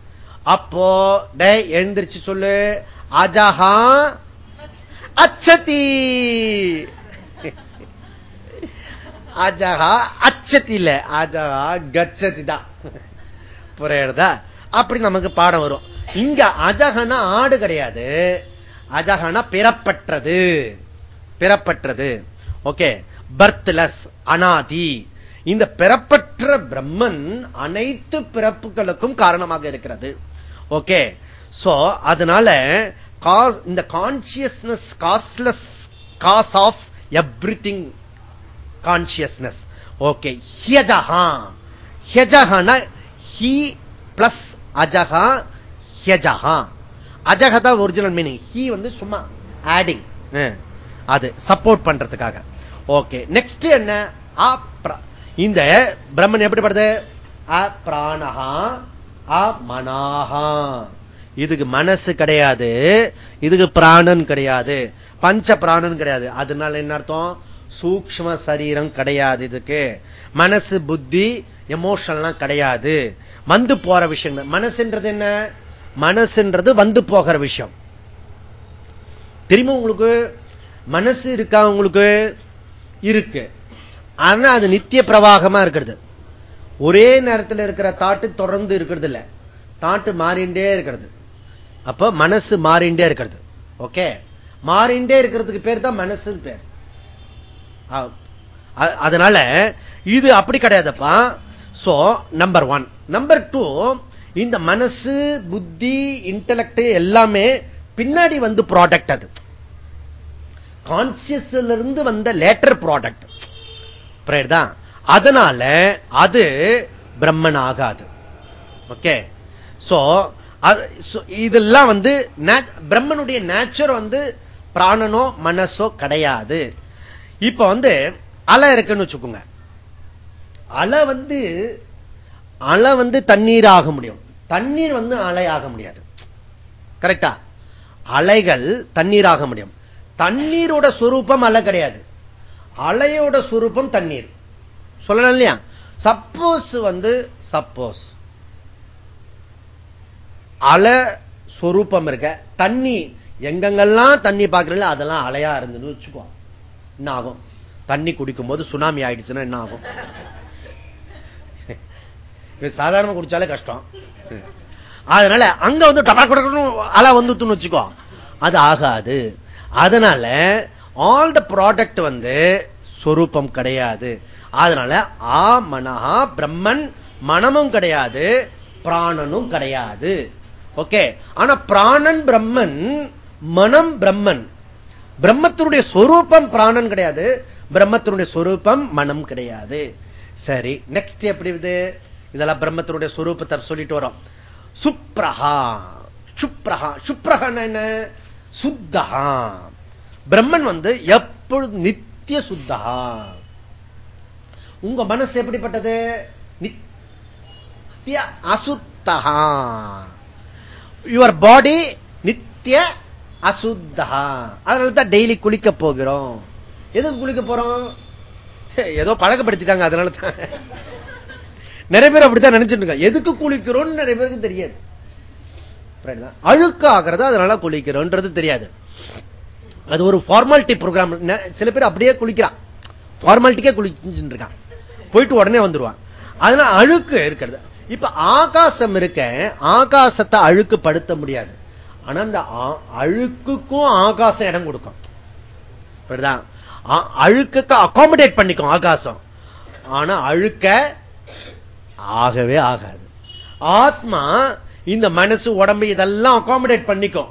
Speaker 1: அப்போ டே எழுந்திரிச்சு சொல்லு. அஜகா அச்சதி. அஜகா அச்சத்தி இல்ல அஜகா கச்சதி தான் புரியுறதா? அப்படி நமக்கு பாடம் வரும். இங்க அஜகனா ஆடு கிடையாது. அஜகனா பிறப்பற்றது. பிறப்பற்றது. ஓகே. பர்த்லஸ் அனாதி. இந்த பிறப்பற்ற பிரம்மன் அனைத்து பிறப்புகளுக்கும் காரணமாக இருக்கிறது. ஓகே. சோ அதனால இந்த consciousness causeless cause of everything consciousness okay ஹியஜஹா ஹியஜஹான ஹி பிளஸ் அஜஹா ஹியஜஹா அஜகதா ஒரிஜினல் மீனிங் ஹி வந்து சும்மா ஆடிங் அது சப்போர்ட் பண்றதுக்காக. ஓகே நெக்ஸ்ட் என்ன? இந்த பிரம்மன் எப்படிப்படுது அப்ராணஹா மனாஹா இதுக்கு மனசு கிடையாது. இதுக்கு பிராணன் கிடையாது. பஞ்ச பிராணன் கிடையாது. அதனால என்ன அர்த்தம்? சூக்ம சரீரம் கிடையாது இதுக்கு. மனசு புத்தி எமோஷன்லாம் கிடையாது. வந்து போற விஷயம் மனசுன்றது என்ன? மனசுன்றது வந்து போகிற விஷயம். தெரியுமா உங்களுக்கு? மனசு இருக்கா உங்களுக்கு? இருக்கு. ஆனா அது நித்திய பிரவாகமா இருக்கிறது. ஒரே நேரத்தில் இருக்கிற தாட்டு தொடர்ந்து இருக்கிறது இல்ல. தாட்டு மாறிண்டே இருக்கிறது. அப்ப மனசு மாறிண்டே இருக்கிறது. ஓகே? மாறிண்டே இருக்கிறதுக்கு பேர் தான் மனசுன்னு பேர். அதனால இது அப்படி கிடையாதுப்பா. So number one number two இந்த மனசு புத்தி இன்டலெக்ட் எல்லாமே பின்னாடி வந்து ப்ராடக்ட் அது. கான்சியஸ்ல இருந்து வந்த லேட்டர் ப்ராடக்ட் தான் அதனால அது பிரம்மன் ஆகாது ஓகே சோ இதெல்லாம் வந்து பிரம்மனுடைய நேச்சர் வந்து பிராணனோ மனசோ கிடையாது. இப்ப வந்து அலை இருக்குன்னு வச்சுக்கோங்க. அலை வந்து அலை வந்து தண்ணீர் ஆக முடியும். தண்ணீர் வந்து அலை ஆக முடியாது. கரெக்டா? அலைகள் தண்ணீர் ஆக முடியும். தண்ணீரோட சுரூபம் அலை கிடையாது. அலையோட சுரூபம் தண்ணீர். சொல்லலாம் இல்லையா? சப்போஸ் வந்து சப்போஸ் அலை சொரூபம் இருக்க தண்ணி எங்கெங்கெல்லாம் தண்ணி பார்க்கறல அதெல்லாம் அலையா இருந்துன்னு வச்சுக்கோ. என்ன ஆகும் தண்ணி குடிக்கும் போது சுனாமி ஆயிடுச்சுன்னா என்ன ஆகும் சாதாரணமா குடிச்சாலே கஷ்டம். அதனால அங்க வந்து அலை வந்துட்டுன்னு வச்சுக்கோ. அது ஆகாது. அதனால ஆல் த ப்ராடக்ட் வந்து சொரூபம் கிடையாது. அதனால ஆ மனஹா பிரம்மன் மனமும் கிடையாது பிராணனும் கிடையாது. ஓகே ஆனா பிராணன் பிரம்மன் மனம் பிரம்மன். பிரம்மத்தினுடைய சொரூபம் பிராணன் கிடையாது. பிரம்மத்தினுடைய சொரூபம் மனம் கிடையாது. சரி நெக்ஸ்ட் எப்படி இது இதெல்லாம் பிரம்மத்தினுடைய சொரூபத்தை சொல்லிட்டு வரோம். சுப்ரஹா சுப்ரஹா. சுப்ரஹன் என்ன? சுத்தகா பிரம்மன் வந்து எப்பொழுது நித்திய சுத்தகா உங்க மனசு எப்படிப்பட்டது? நித்திய அசுத்தகா யுவர் பாடி நித்திய அசுத்தா. அதனால தான் டெய்லி குளிக்க போகிறோம். எதுக்கு குளிக்க போறோம்? ஏதோ பழக்கப்படுத்திட்டாங்க அதனால தான் நிறைய பேர் அப்படித்தான் நினைச்சிட்டு எதுக்கு குளிக்கிறோம் நிறைய பேருக்கு தெரியாது. அழுக்கு ஆகிறது அதனால குளிக்கிறோன்றது தெரியாது. அது ஒரு ஃபார்மாலிட்டி ப்ரோக்ராம் சில பேர் அப்படியே குளிக்கிறான் ஃபார்மாலிட்டிக்கே குளிச்சுட்டு இருக்கான் போயிட்டு உடனே வந்துருவான் அதனால அழுக்கு இருக்கிறது. இப்ப ஆகாசம் இருக்க ஆகாசத்தை அழுக்கு படுத்த முடியாது. ஆனா அந்த அழுக்குக்கும் ஆகாசம் இடம் கொடுக்கும். அழுக்குக்கு அகாமடேட் பண்ணிக்கும் ஆகாசம். ஆனா அழுக்க ஆகவே ஆகாது. ஆத்மா இந்த மனசு உடம்பு இதெல்லாம் அகாமடேட் பண்ணிக்கும்.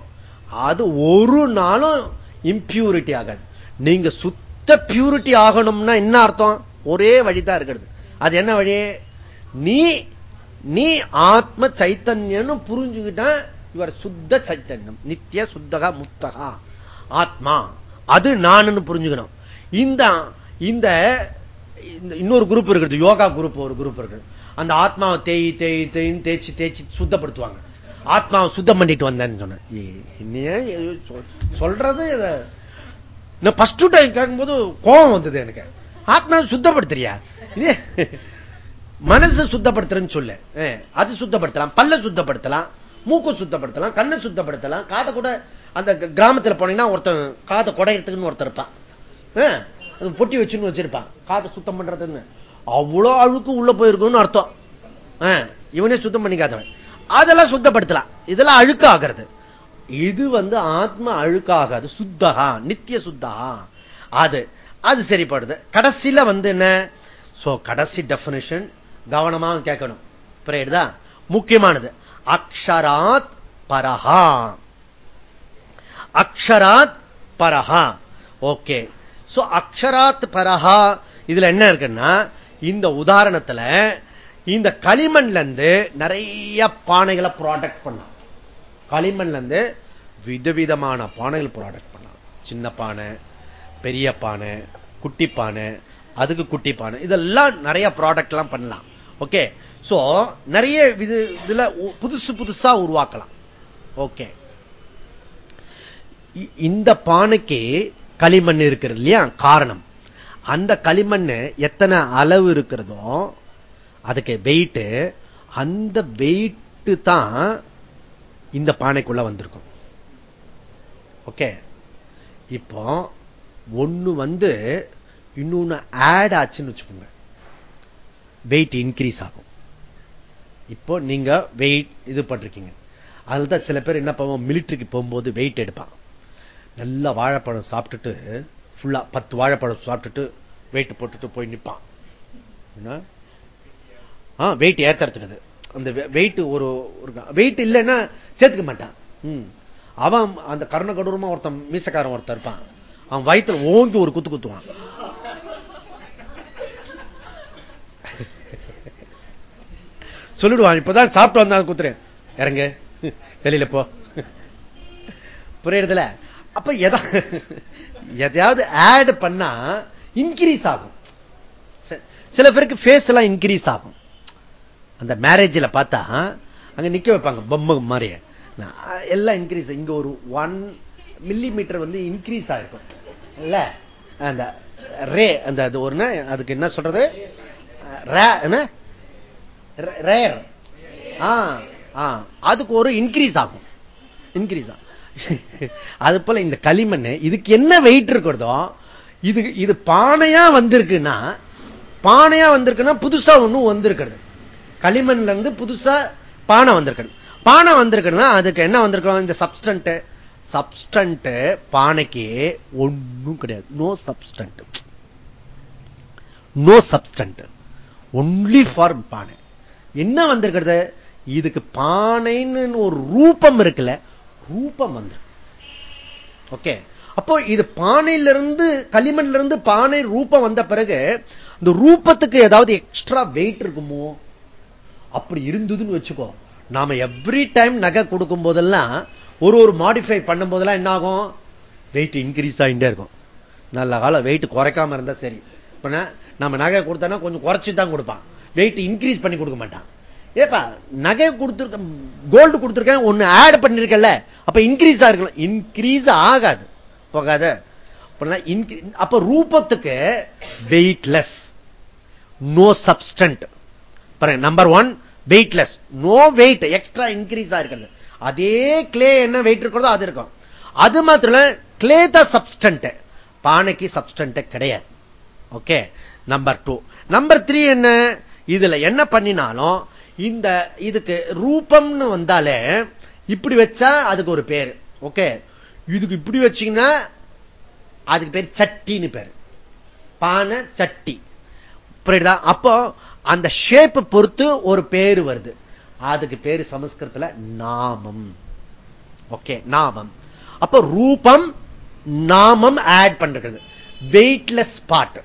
Speaker 1: அது ஒரு நாளும் இம்பியூரிட்டி ஆகாது. நீங்க சுத்த பியூரிட்டி ஆகணும்னா என்ன அர்த்தம்? ஒரே வழிதான் இருக்கிறது. அது என்ன வழி? நீ நீ ஆத்ம சைத்தன்யம் புரிஞ்சுக்கிட்ட இவர் சுத்த சைத்தன்யம் நித்திய சுத்தகா முத்தகா ஆத்மா. அது நான் புரிஞ்சுக்கணும். இந்த இந்த இன்னொரு குரூப் இருக்கிறது யோகா குரூப் ஒரு குரூப் இருக்கு அந்த ஆத்மாவை தேய் தேய் தேயின்னு தேய்ச்சி தேய்ச்சி சுத்தப்படுத்துவாங்க. ஆத்மாவை சுத்தம் பண்ணிட்டு வந்தேன்னு சொன்னேன். சொல்றது ஃபர்ஸ்ட் டைம் கேட்கும்போது கோபம் வந்தது எனக்கு. ஆத்மாவை சுத்தப்படுத்துறியா? மனசு சுத்தப்படுத்துறேன்னு சொல்லு. அது சுத்தப்படுத்தலாம். பல்ல சுத்தப்படுத்தலாம். மூக்கு சுத்தப்படுத்தலாம் கண்ணை சுத்தப்படுத்தலாம். காதை கூட அந்த கிராமத்தில் போனீங்கன்னா ஒருத்தன் காதை குடையறதுக்குன்னு ஒருத்தர் இருப்பான். பொட்டி வச்சுன்னு வச்சிருப்பான். காதை சுத்தம் பண்றதுன்னு. அவ்வளோ அழுக்கு உள்ள போயிருக்கும்னு அர்த்தம். இவனே சுத்தம் பண்ணிக்காதவன். அதெல்லாம் சுத்தப்படுத்தலாம். இதெல்லாம் அழுக்கு ஆகிறது இது வந்து ஆத்ம அழுக்காகாது. சுத்தகா நித்திய சுத்தகா அது அது சரிப்படுது. கடைசியில வந்து என்ன? சோ கடைசி டெபினிஷன் கவனமாக கேட்கணும். புரியுதா? முக்கியமானது. அக்ஷராத் பரஹா அக்ஷராத் பரஹா ஓகே. சோ அக்ஷராத் பரஹா இதுல என்ன இருக்குன்னா இந்த உதாரணத்துல இந்த களிமண்ல இருந்து நிறைய பானைகளை ப்ராடக்ட் பண்ணலாம். களிமண்ல இருந்து விதவிதமான பானைகள் ப்ராடக்ட் பண்ணலாம். சின்ன பானை பெரிய பானை குட்டி பானை அதுக்கு குட்டி பானை இதெல்லாம் நிறைய ப்ராடக்ட் எல்லாம் பண்ணலாம். ஓகே. சோ நிறைய இது இதுல புதுசு புதுசா உருவாக்கலாம். ஓகே. இந்த பானைக்கு களிமண் இருக்கிறது இல்லையா? காரணம். அந்த களிமண் எத்தனை அளவு இருக்கிறதோ அதுக்கு வெயிட் அந்த வெயிட்டு தான் இந்த பானைக்குள்ள வந்திருக்கும். ஓகே. இப்போ ஒண்ணு வந்து இன்னொன்னு ஆட் ஆச்சுன்னு வச்சுக்கோங்க. வெயிட் இன்க்ரீஸ் ஆகும். இப்போ நீங்க வெயிட் இது பண்றீங்க அதுதான் சில பேர் என்ன பண்ணுவோம் மிலிட்டரிக்கு போகும்போது வெயிட் எடுப்பான். நல்லா வாழைப்பழம் சாப்பிட்டுட்டு ஃபுல்லா பத்து வாழைப்பழம் சாப்பிட்டுட்டு வெயிட் போட்டுட்டு போய் நிற்பான் வெயிட் ஏத்துறதுக்கு அந்த வெயிட் ஒரு வெயிட் இல்லைன்னா சேர்த்துக்க மாட்டான். அவன் அந்த கருண கடூரமா ஒருத்தன் மீசக்காரன் ஒருத்தன் இருப்பான். அவன் வயிற்றுல ஓங்கி ஒரு குத்து குத்துவான். சொல்லிடுவான். இப்பதான் சாப்பிட்டு வந்தா குத்துறேன். இறங்க. வெளியில போ. புரியுறதுல? அப்ப எதையாவது ஆட் பண்ணா இன்க்ரீஸ் ஆகும். சில பேருக்கு ஃபேஸ் எல்லாம் இன்க்ரீஸ் ஆகும். அந்த மேரேஜில் பார்த்தா அங்க நிக்க வைப்பாங்க. பொம்மை மாதிரியே. எல்லாம் இன்க்ரீஸ் இங்க ஒரு ஒன் மில்லி மீட்டர் வந்து இன்க்ரீஸ் ஆயிருக்கும். இல்ல? அந்த ரே அந்த அது ஒரு அதுக்கு என்ன சொல்றது? ரேர் அதுக்கு ஒரு இன்க்ரீஸ் ஆகும். இன்க்ரீஸ் ஆகும். அது போல இந்த களிமண் இதுக்கு என்ன வெயிட் இருக்கிறதோ இது இது பானையா வந்திருக்குன்னா பானையா வந்திருக்குன்னா புதுசா ஒண்ணும் வந்திருக்கிறது. களிமண்ல இருந்து புதுசா பானை வந்திருக்கிறது. பானை வந்திருக்குன்னா அதுக்கு என்ன வந்திருக்கோம்? இந்த சப்ஸ்டன்ட் சப்ஸ்டன்ட் பானைக்கு ஒன்னும் கிடையாது. No substance no substance only for பானை. என்ன வந்திருக்கிறது? இதுக்கு பானைன்னு ஒரு ரூபம் இருக்குல்ல ரூபம் வந்து ஓகே அப்போ இது பானையிலிருந்து களிமண்ல இருந்து பானை ரூபம் வந்த பிறகு இந்த ரூபத்துக்கு ஏதாவது எக்ஸ்ட்ரா வெயிட் இருக்குமோ? அப்படி இருந்ததுன்னு வச்சுக்கோ. நாம எவ்ரி டைம் நகை கொடுக்கும் போதெல்லாம் ஒரு ஒரு மாடிஃபை பண்ணும் போதெல்லாம் என்ன ஆகும் வெயிட் இன்க்ரீஸ் ஆகிட்டே இருக்கும். நல்ல காலம் வெயிட் குறைக்காம இருந்தா சரி. இப்ப நம்ம நகை கொடுத்தோன்னா கொஞ்சம் குறைச்சி தான் கொடுப்பான். வெயிட் இன்க்ரீஸ் பண்ணி கொடுக்க மாட்டான். ஏப்பா நகை கொடுத்துருக்க கோல்டு கொடுத்துருக்கேன் ஒன்னு ஆட் பண்ணிருக்கல அப்ப இன்க்ரீஸ் ஆயிருக்கலாம் இன்க்ரீஸ் ஆகாது. போகாத. அப்ப ரூபத்துக்கு weightless no substance number one weightless no weight extra increase ஆயிருக்கிறது அதே கிளே என்ன வெயிட் இருக்கிறதோ அது இருக்கும். அது மாத்திரம் கிளே தான் சப்ஸ்டன்ட் பானைக்கு சப்ஸ்டன்ட் கிடையாது. Okay number two number three என்ன? இதுல என்ன பண்ணினாலும் இந்த இதுக்கு ரூபம்னு வந்தாலே இப்படி வச்சா அதுக்கு ஒரு பேர். ஓகே? இதுக்கு இப்படி வச்சீங்கன்னா அதுக்கு பேர் சட்டின்னு பேர். பானை சட்டி. புரியுதா? அப்போ அந்த ஷேப் பொறுத்து ஒரு பேரு வருது. அதுக்கு பேரு சமஸ்கிருதத்துல நாமம். ஓகே? நாமம். அப்ப ரூபம் நாமம் ஆட் பண்றது. வெயிட்லெஸ் பார்ட்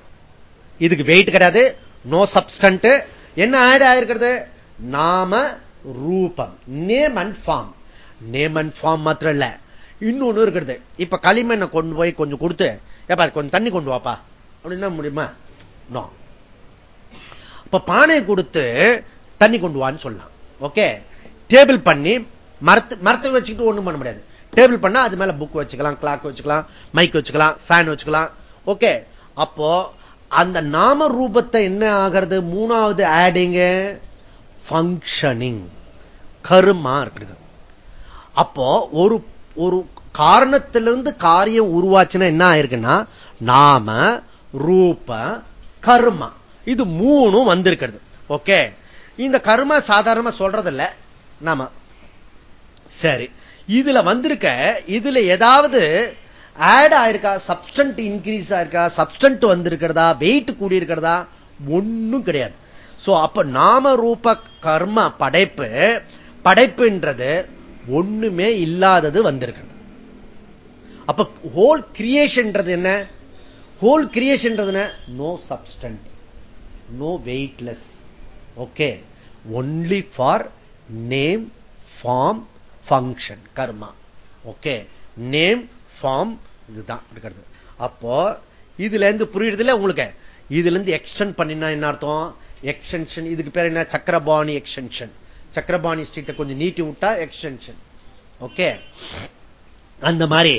Speaker 1: இதுக்கு வெயிட் கிடையாது. நோ சப்ஸ்டன்ட் என்ன ஆட் ஆயிருக்கிறது? நாம ரூபம். Name and form name and form மாத்திரம் இல்ல இன்னொன்னு இருக்கிறது இப்ப களிமண்ணை கொண்டு போய் கொஞ்சம் கொடுத்து ஏப்பா கொஞ்சம் தண்ணி கொண்டு வாப்பா. அப்படின்னா முடியுமா? நோ இப்ப பானையை கொடுத்து தண்ணி கொண்டு வான்னு சொல்லலாம். ஓகே டேபிள் பண்ணி மரத்து மரத்தை வச்சுக்கிட்டு ஒண்ணும் பண்ண முடியாது. டேபிள் பண்ணா அது மேல புக் வச்சுக்கலாம் கிளாக் வச்சுக்கலாம் மைக் வச்சுக்கலாம் ஃபேன் வச்சுக்கலாம். ஓகே அப்போ அந்த நாம ரூபத்தை என்ன ஆகிறது? மூணாவது ஆடிங்க ஃபங்க்ஷனிங் கருமா இருக்குது. அப்போ ஒரு ஒரு காரணத்திலிருந்து காரியம் உருவாச்சுன்னா என்ன ஆயிருக்குன்னா நாம ரூப கர்மா. இது மூணும் வந்திருக்கிறது. ஓகே? இந்த கர்மா சாதாரணமா சொல்றதில்ல. நாம. சரி. இதுல வந்திருக்க இதுல ஏதாவது ஆட் ஆயிருக்கா? சப்ஸ்டன்ட் இன்க்ரீஸ் ஆயிருக்கா? சப்ஸ்டன்ட் வந்திருக்கிறதா? வெயிட் கூடியிருக்கிறதா? ஒன்னும் கிடையாது. சோ அப்ப நாம ரூப கர்ம படைப்பு படைப்புன்றது ஒண்ணுமே இல்லாதது வந்திருக்கிறது. அப்ப ஹோல் கிரியேஷன்ன்றது என்ன? ஹோல் கிரியேஷன்றது என்ன? No substance no weightless okay only for name form function karma. Okay name form இதுதான் இருக்கிறது அப்போ இதுல இருந்து புரியுறதுல உங்களுக்கு. இதுல இருந்து எக்ஸ்டென்ட் பண்ணினா என்ன அர்த்தம்? எக்ஸ்டென்ஷன் இதுக்கு பேர் என்ன? சக்கரபாணி எக்ஸ்டென்ஷன் சக்கரபாணி ஸ்ட்ரீட்டை கொஞ்சம் நீட்டி விட்டா எக்ஸ்டென்ஷன் ஓகே அந்த மாதிரி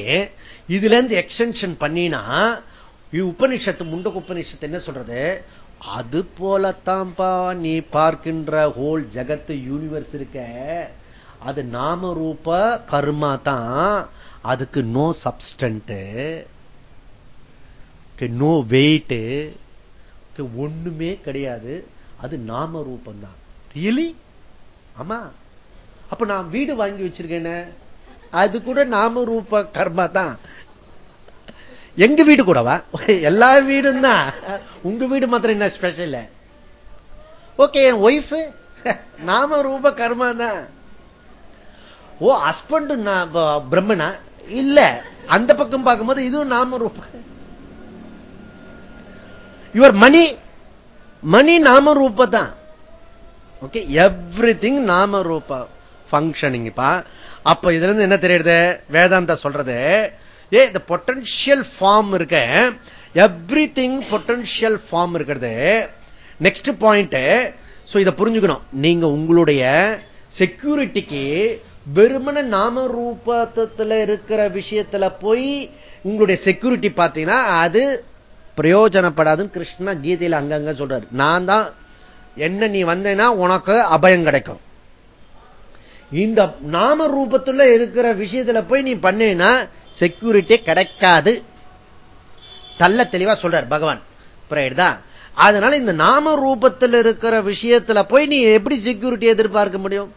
Speaker 1: இதுல இருந்து எக்ஸ்டென்ஷன் பண்ணினா உபனிஷத்து முண்டக உபனிஷத்து என்ன சொல்றது? அது போலத்தான்ப்பா நீ பார்க்கின்ற ஹோல் ஜகத்து யூனிவர்ஸ் இருக்க. அது நாம ரூப கர்மா தான். அதுக்கு நோ சப்ஸ்டன்ட் நோ வெயிட் ஒண்ணுமே கிடையாது. அது நாம ரூபம் தான் ரியலி ஆமா. அப்ப நான் வீடு வாங்கி வச்சிருக்கேன் அது கூட நாம ரூப கர்மா தான் எங்க வீடு கூடவா? எல்லா வீடும் தான் உங்க வீடு மாத்திரம் என்ன ஸ்பெஷல் ஓகே என் ஒய்ஃப் நாம ரூப கர்மா தான் ஓ ஹஸ்பண்ட் பிரம்மனா? இல்ல. அந்த பக்கம் பார்க்கும்போது இதுவும் நாம ரூபம் யுவர் மணி மணி நாம ரூப தான். ஓகே எவ்ரி திங் நாம ரூப. பங்கனிங்ப்பா அப்ப இதுல இருந்து என்ன தெரியுது? வேதாந்தா சொல்றது ஏ இந்த பொட்டன்சியல் ஃபார்ம் இருக்க எவ்ரி திங் பொட்டன்சியல் ஃபார்ம் இருக்கிறது நெக்ஸ்ட் பாயிண்ட் இதை புரிஞ்சுக்கணும். நீங்க உங்களுடைய செக்யூரிட்டிக்கு வெறுமன நாம ரூபத்துல இருக்கிற விஷயத்துல போய் உங்களுடைய செக்யூரிட்டி பார்த்தீங்கன்னா அது பிரயோஜனப்படாதுன்னு கிருஷ்ணா கீதையில அங்கங்க சொல்றாரு. நான் தான் என்ன நீ வந்தேன்னா உனக்கு அபயம் கிடைக்கும். இந்த நாம ரூபத்துல இருக்கிற விஷயத்துல போய் நீ பண்ணா செக்யூரிட்டி கிடைக்காது. தள்ள தெளிவா சொல்றார் பகவான். புரியுதா? அதனால இந்த நாம ரூபத்தில் இருக்கிற விஷயத்துல போய் நீ எப்படி செக்யூரிட்டி எதிர்பார்க்க முடியும்?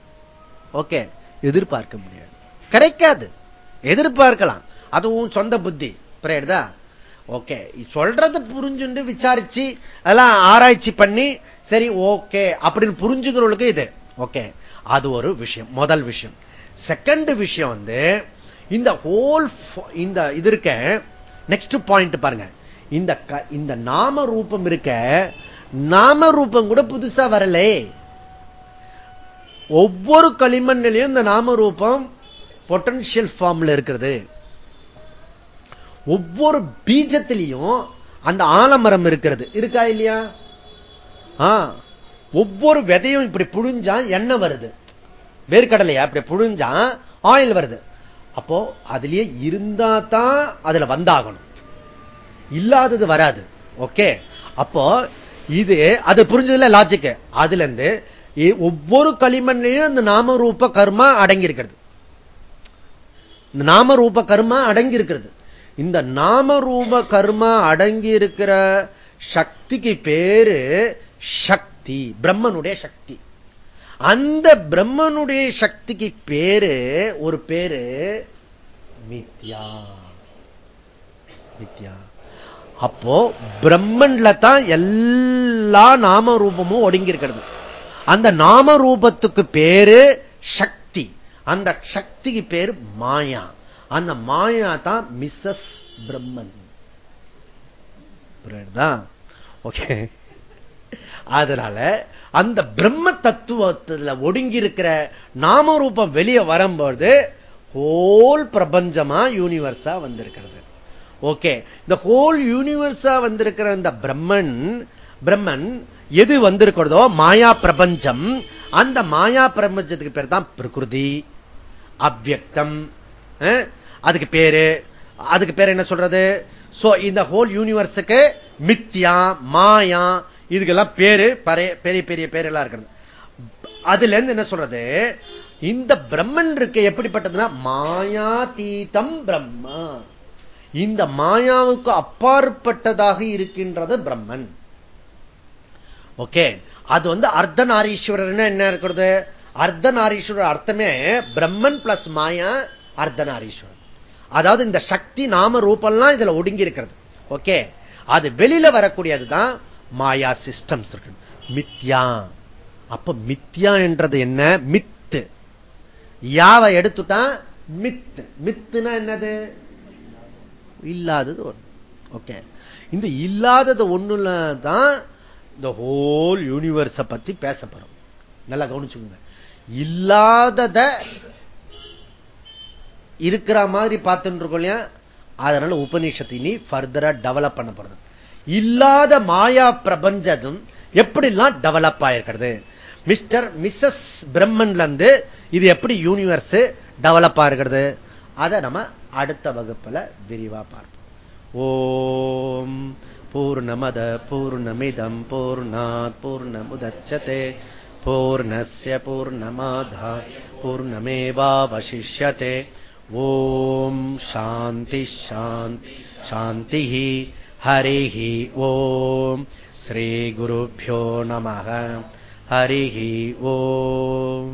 Speaker 1: ஓகே எதிர்பார்க்க முடியாது. கிடைக்காது. எதிர்பார்க்கலாம். அதுவும் சொந்த புத்தி. புரியுதா? ஓகே. சொல்றது புரிஞ்சுண்டு விசாரிச்சு அதெல்லாம் ஆராய்ச்சி பண்ணி சரி ஓகே. அப்படின்னு புரிஞ்சுக்கிறவங்களுக்கு இது. ஓகே. அது ஒரு விஷயம். முதல் விஷயம். செகண்ட் விஷயம் வந்து இந்த ஹோல் இந்த இது இருக்க நெக்ஸ்ட் பாயிண்ட் பாருங்க. இந்த இந்த நாம ரூபம் இருக்க நாம ரூபம் கூட புதுசா வரலே. ஒவ்வொரு களிமண்ணிலையும் இந்த நாமரூபம் பொட்டன்ஷியல் ஃபார்ம்ல இருக்கிறது. ஒவ்வொரு பீஜத்திலையும் அந்த ஆலமரம் இருக்கிறது. இருக்கா இல்லையா? ஒவ்வொரு விதையும் இப்படி புழிஞ்சா எண்ணெய் வருது. வேர்க்கடலையா? இப்படி புழிஞ்சா ஆயில் வருது. அப்போ அதுலயே இருந்தா தான் அதுல வந்தாகணும். இல்லாதது வராது. ஓகே அப்போ இது அது புரிஞ்சதுல லாஜிக் அதுல இருந்து ஒவ்வொரு களிமண்லையும் இந்த நாம ரூப கர்மா அடங்கி இருக்கிறது இந்த நாம ரூப கர்மா அடங்கியிருக்கிறது. இந்த நாம ரூப கர்மா அடங்கி இருக்கிற சக்திக்கு பேரு சக்தி பிரம்மனுடைய சக்தி. அந்த பிரம்மனுடைய சக்திக்கு பேரு ஒரு பேரு மித்யா. மித்யா. அப்போ பிரம்மன்ல தான் எல்லா நாம ரூபமும் ஒடுங்கி இருக்கிறது அந்த நாம ரூபத்துக்கு பேரு சக்தி. அந்த சக்திக்கு பேரு மாயா. அந்த மாயா தான் மிஸ்ஸஸ் பிரம்மன். ஓகே. அதனால அந்த பிரம்ம தத்துவத்தில் ஒடுங்கி இருக்கிற நாம ரூபம் வெளியே வரும்போது ஹோல் பிரபஞ்சமா யூனிவர்ஸா வந்திருக்கிறது. ஓகே. இந்த ஹோல் யூனிவர்ஸா வந்திருக்கிற இந்த பிரம்மன் பிரம்மன் எது வந்திருக்கிறதோ மாயா பிரபஞ்சம் அந்த மாயா பிரபஞ்சத்துக்கு பேர் தான் பிரகிருதி. அவ்வக்தம் அதுக்கு பேரு அதுக்கு பேர் என்ன சொல்றது? இந்த ஹோல் யூனிவர்ஸுக்கு மித்தியா மாயா இதுக்கெல்லாம் பேரு பெரிய பெரிய பேரெல்லாம் இருக்கிறது அதுல இருந்து என்ன சொல்றது? இந்த பிரம்மன் இருக்கு எப்படிப்பட்டதுன்னா மாயாதீதம் பிரம்மா. இந்த மாயாவுக்கு அப்பாற்பட்டதாக இருக்கின்றது பிரம்மன். ஓகே. அது வந்து அர்த்தநாரீஸ்வரர் என்ன இருக்கிறது? அர்த்தநாரீஸ்வரர் அர்த்தமே பிரம்மன் பிளஸ் மாயா அர்த்தநாரீஸ்வரர். அதாவது இந்த சக்தி நாம ரூபம்லாம் இதுல ஒடுங்கி இருக்கிறது. ஓகே. அது வெளியில வரக்கூடியதுதான் மாயா சிஸ்டம்ஸ் இருக்கு. மித்யா. அப்ப மித்யா என்றது என்ன? மித்து. யாவை எடுத்துட்டா? மித்து. மித்துனா என்னது? இல்லாதது ஒன்று ஓகே. இந்த இல்லாதது ஒண்ணுல தான் இந்த ஹோல் யூனிவர்ஸ பத்தி பேசப்படும். நல்லா கவனிச்சுக்கோங்க. இல்லாதத இருக்கிற மாதிரி பார்த்துட்டு இருக்கோம் அதனால உபநிஷத்தை நீ ஃபர்தரா டெவலப் பண்ண போறது. இல்லாத மாயா பிரபஞ்சம் எப்படிலாம் டெவலப் ஆயிருக்கிறது? மிஸ்டர் மிஸ்ஸஸ் பிரம்மன்ல இருந்து இது எப்படி யூனிவர்ஸ் டெவலப் ஆயிருக்கிறது? அதை நம்ம அடுத்த வகுப்புல விரிவா பார்ப்போம். ஓம் पूर्णमद पूर्णमिदं पूर्णात् पूर्णमुदच्छते पूर्णस्य पूर्णमाधाय पूर्णमेवावशिष्यते ॐ शान्तिशान्ति शान्तिः हरिः ॐ श्रीगुरुभ्यो नमः हरिः ॐ